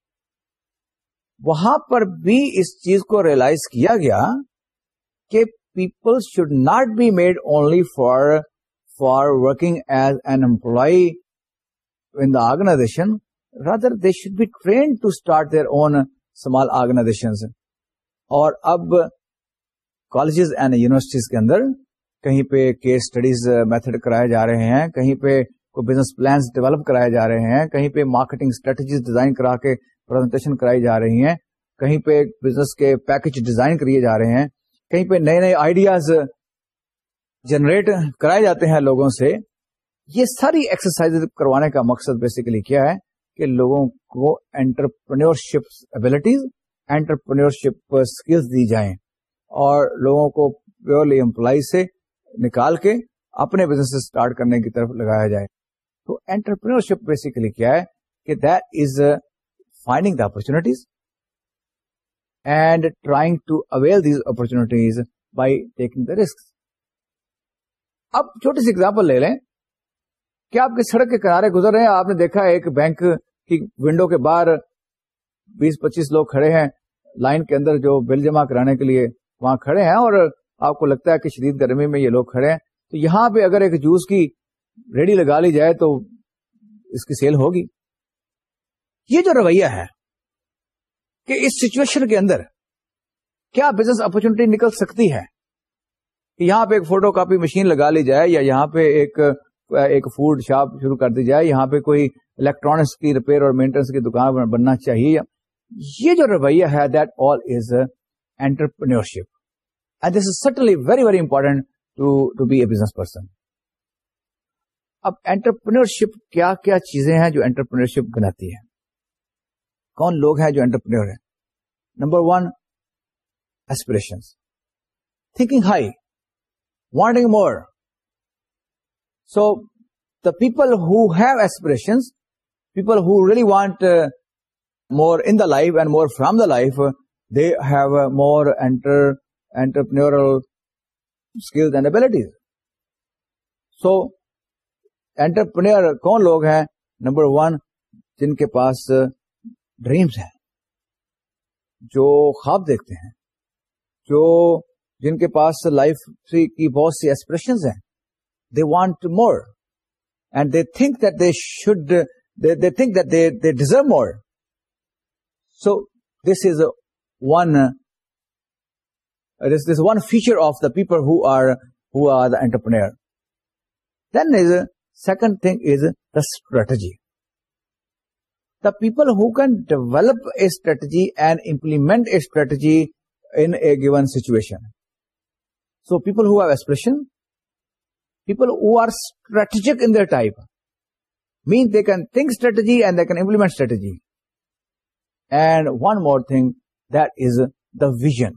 وہاں پر بھی اس چیز کو ریلائز کیا گیا کہ people should not be made only for for working as an employee in the organization rather they should be trained to start their own small organization اور اب کالجز اینڈ یونیورسٹیز کے اندر کہیں پہ کیس اسٹڈیز میتھڈ کرائے جا رہے ہیں کہیں پہ کوئی بزنس پلانس ڈیولپ کرائے جا رہے ہیں کہیں پہ مارکیٹنگ اسٹریٹجیز ڈیزائن کرا کے کرائی جا رہی ہیں کہیں پہ بزنس کے پیکج ڈیزائن کریے جا رہے ہیں کہیں پہ نئے نئے آئیڈیاز جنریٹ کرائے جاتے ہیں لوگوں سے یہ ساری ایکسرسائز کروانے کا مقصد بیسیکلی کیا ہے کہ لوگوں کو اینٹرپرینور ابلیٹیز اینٹرپرینور اسکلس دی جائیں اور لوگوں کو پیورلی امپلائی سے نکال کے اپنے بزنس اسٹارٹ کرنے کی طرف لگایا جائے تو انٹرپرینور بیسیکلی کیا ہے کہ that is and trying and trying to avail by taking by taking اب چھوٹی سی ایگزامپل لے لیں کیا آپ سڑک کے کنارے گزر رہے ہیں آپ نے دیکھا ایک بینک کی ونڈو کے باہر بیس پچیس لوگ کھڑے ہیں لائن کے اندر جو بل جمع کرانے کے لیے وہاں کھڑے ہیں اور آپ کو لگتا ہے کہ شدید گرمی میں یہ لوگ کھڑے ہیں تو یہاں پہ اگر ایک جوس کی ریڈی لگا لی جائے تو اس کی سیل ہوگی یہ جو رویہ ہے کہ اس سچویشن کے اندر کیا بزنس اپرچونٹی نکل سکتی ہے کہ یہاں پہ ایک فوٹو کاپی مشین لگا لی جائے یا یہاں پہ ایک ایک فوڈ شاپ شروع کر دی جائے یہاں پہ کوئی الیکٹرانکس کی ریپیئر اور مینٹیننس کی دکان بننا چاہیے یہ جو رویہ ہے that all is and this is certainly very very important to be a business person اب اینٹرپرینورشپ کیا کیا چیزیں ہیں جو اینٹرپرینورشپ بناتی ہیں کون لوگ ہیں جو انٹرپرینور ہیں number one aspiration thinking high wanting more so the people who have people who really want more the life and more from the life they have more enter entrepreneur skills and abilities so entrepreneur کون لوگ ہیں number one جن کے پاس uh, dreams ہیں جو خواب دیکھتے ہیں جو جن کے پاس لائف کی بہت سی ایسپریشن ہیں they want more and they think that they should they think they they deserve more so this is one this this one feature of the people who are who are the ہوٹرپر then is second thing is the strategy the people who can develop a strategy and implement a strategy in a given situation. So people who have aspiration, people who are strategic in their type, means they can think strategy and they can implement strategy. And one more thing, that is the vision.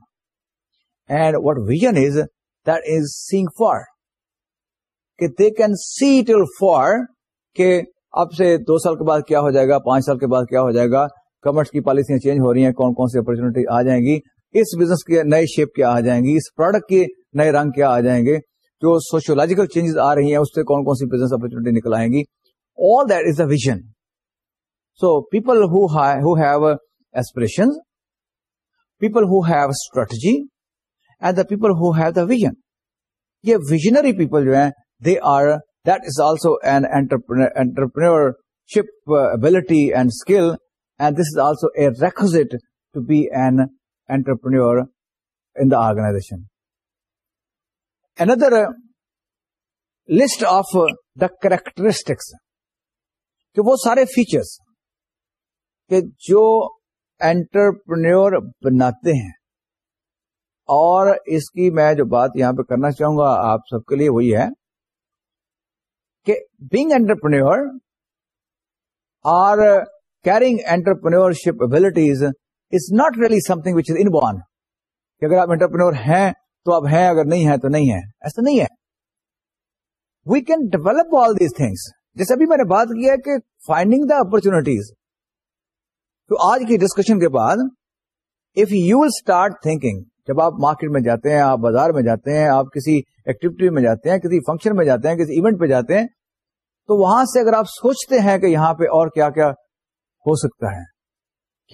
And what vision is, that is seeing far. They can see till far, اب سے دو سال کے بعد کیا ہو جائے گا پانچ سال کے بعد کیا ہو جائے گا کمرس کی پالیسیاں چینج ہو رہی ہیں کون کون سی اپرچونیٹی آ جائیں گی اس بزنس کے نئے شیپ کیا آ جائیں گی اس پروڈکٹ کے نئے رنگ کیا آ جائیں گے جو سوشولوجیکل چینجز آ رہی ہیں اس سے کون کون سی بزنس اپرچونیٹی نکل آئیں گی all that is a so people have aspiration people who have strategy and the people who have the vision یہ ویژنری پیپل جو ہیں they are also enter entrepreneurship ability and skill and this is also a requisite to be an entrepreneur in the organization an other list of the characteristics کے وہ سارے features کے جو entrepreneur بناتے ہیں اور اس کی میں جو بات یہاں پہ کرنا چاہوں گا آپ سب کے لیے وہی ہے کہ being entrepreneur are carrying entrepreneurship abilities is not really something which is in کہ اگر آپ انٹرپرینور ہیں تو اب ہیں اگر نہیں ہیں تو نہیں ہیں ایسا نہیں ہے we can develop all these things جیسے ابھی میں نے بات کی ہے کہ فائنڈنگ دا اپرچونیٹیز آج کی ڈسکشن کے بعد if you will start thinking جب آپ مارکیٹ میں جاتے ہیں آپ بازار میں جاتے ہیں آپ کسی ایکٹیویٹی میں جاتے ہیں کسی فنکشن میں جاتے ہیں کسی ایونٹ پہ جاتے ہیں تو وہاں سے اگر آپ سوچتے ہیں کہ یہاں پہ اور کیا کیا ہو سکتا ہے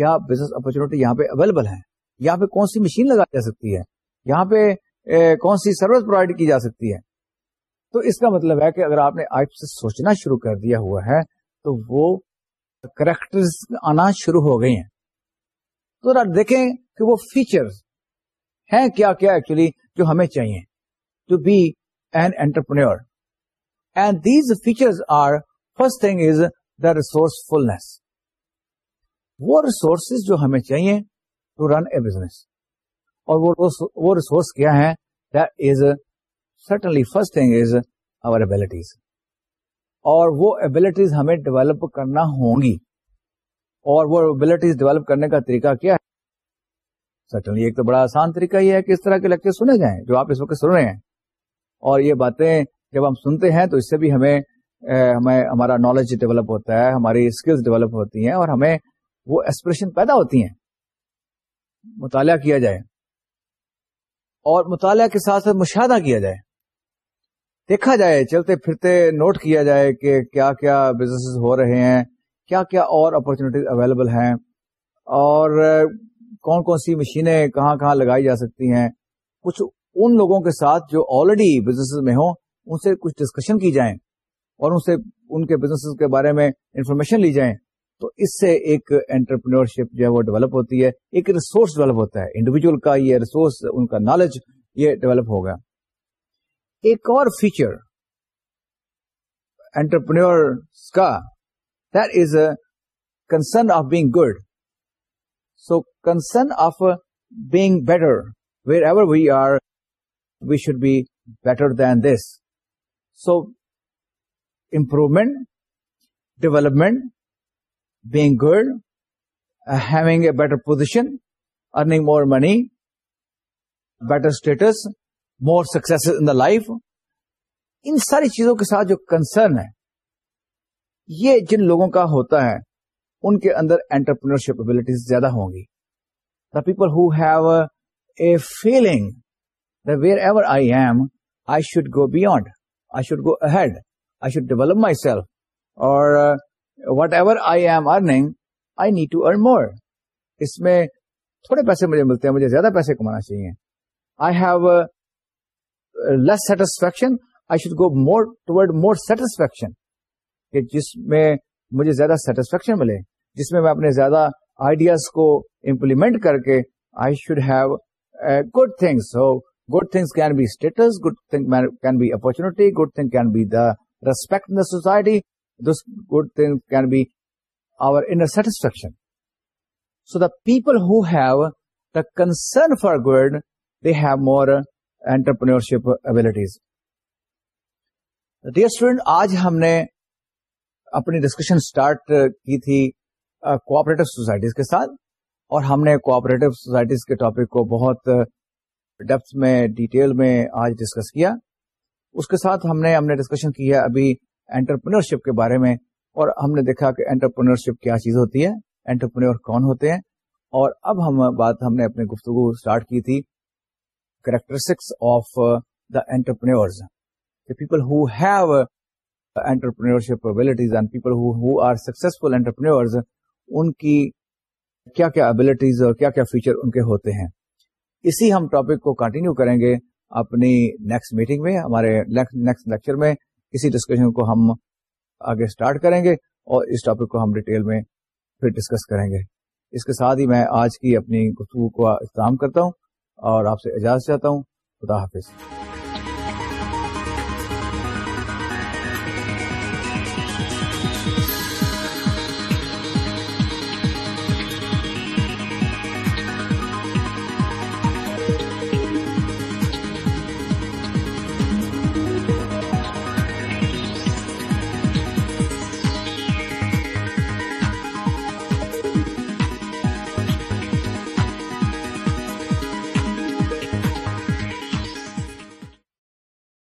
کیا بزنس اپرچونیٹی یہاں پہ اویلیبل ہے یہاں پہ کون سی مشین لگائی جا سکتی ہے یہاں پہ کون سی سروس پرووائڈ کی جا سکتی ہے تو اس کا مطلب ہے کہ اگر آپ نے آپ سے سوچنا شروع کر دیا ہوا ہے تو وہ کریکٹر آنا شروع ہو گئی ہیں تو دیکھیں کہ وہ فیچرز ہیں کیا کیا ایکچولی جو ہمیں چاہیے to be an entrepreneur and these features are first thing is the resourcefulness وہ ریسورسز جو ہمیں چاہیے ٹو رن اے بزنس اور وہ ریسورس کیا ہے certainly first thing is availabilities اور وہ ایبلٹیز ہمیں ڈیولپ کرنا ہوں گی اور وہ ایبلٹیز ڈیولپ کرنے کا طریقہ کیا ہے سٹنلی ایک تو بڑا آسان طریقہ یہ ہے کہ اس طرح کے لیکچر سنے جائیں جو آپ اس وقت سن رہے ہیں اور یہ باتیں جب ہم سنتے ہیں تو اس سے بھی ہمیں ہمیں ہمارا نالج ڈیولپ ہوتا ہے ہماری اسکلس ڈیولپ ہوتی ہیں اور ہمیں وہ ایسپریشن پیدا ہوتی ہیں مطالعہ کیا جائے اور مطالعہ کے ساتھ ساتھ مشاہدہ کیا جائے دیکھا جائے چلتے پھرتے نوٹ کیا جائے کہ کیا کیا بزنس ہو رہے ہیں کیا کیا اور اپرچونیٹیز اویلیبل ہیں اور کون کون سی مشینیں کہاں کہاں لگائی جا سکتی ہیں کچھ ان لوگوں کے ساتھ جو آلریڈی بزنس میں ہوں ان سے کچھ ڈسکشن کی جائیں اور ان سے ان کے بزنس کے بارے میں انفارمیشن لی جائیں تو اس سے ایک انٹرپرینورشپ جو ہے وہ ڈیولپ ہوتی ہے ایک ریسورس ڈیولپ ہوتا ہے انڈیویجل کا یہ ریسورس ان کا نالج یہ ڈیولپ ہوگا ایک اور فیچر انٹرپرینور کا that is a concern of being good so concern of being better wherever we are we should be better than this so improvement development being good having a better position earning more money better status more success in the life ان ساری چیزوں کے ساتھ جو concern ہے یہ جن لوگوں کا ہوتا ہے ان کے اندر ابلیٹیز زیادہ ہوں گی the people who have a feeling wherever I am I should go beyond I should go ahead I should develop myself اور whatever I am earning I need to earn more اس میں تھوڑے پیسے مجھے ملتے ہیں مجھے زیادہ پیسے کمانا چاہیے I have less satisfaction I should go more ٹوڈ more satisfaction کہ جس میں مجھے زیادہ سیٹسفیکشن ملے جس میں میں اپنے زیادہ آئیڈیاز کو امپلیمنٹ کر کے I should have good things good things can be status good thing can be opportunity good thing can be the respect in society this good thing can be our in satisfaction so the people who have the concern for good they have more dear student آج ہم نے اپنی discussion start کی تھی cooperative societies کے ساتھ اور ہم نے کوپریٹو سوسائٹیز کے ٹاپک کو بہت ڈیپتھ میں ڈیٹیل میں آج ڈسکس کیا اس کے ساتھ ہم نے ہم نے ڈسکشن کیا ابھی کے بارے میں اور ہم نے دیکھا کہ انٹرپرنرشپ کیا چیز ہوتی ہے انٹرپر کون ہوتے ہیں اور اب ہم بات ہم نے اپنی گفتگو اسٹارٹ کی تھی characteristics of the entrepreneur people who have entrepreneur ان کی کیا کیا ابلیٹیز اور کیا کیا فیچر ان کے ہوتے ہیں اسی ہم ٹاپک کو کنٹینیو کریں گے اپنی نیکسٹ میٹنگ میں ہمارے نیکسٹ لیکچر میں اسی ڈسکشن کو ہم آگے اسٹارٹ کریں گے اور اس ٹاپک کو ہم ڈیٹیل میں پھر ڈسکس کریں گے اس کے ساتھ ہی میں آج کی اپنی گفتگو کا اختتام کرتا ہوں اور آپ سے اجازت چاہتا ہوں خدا حافظ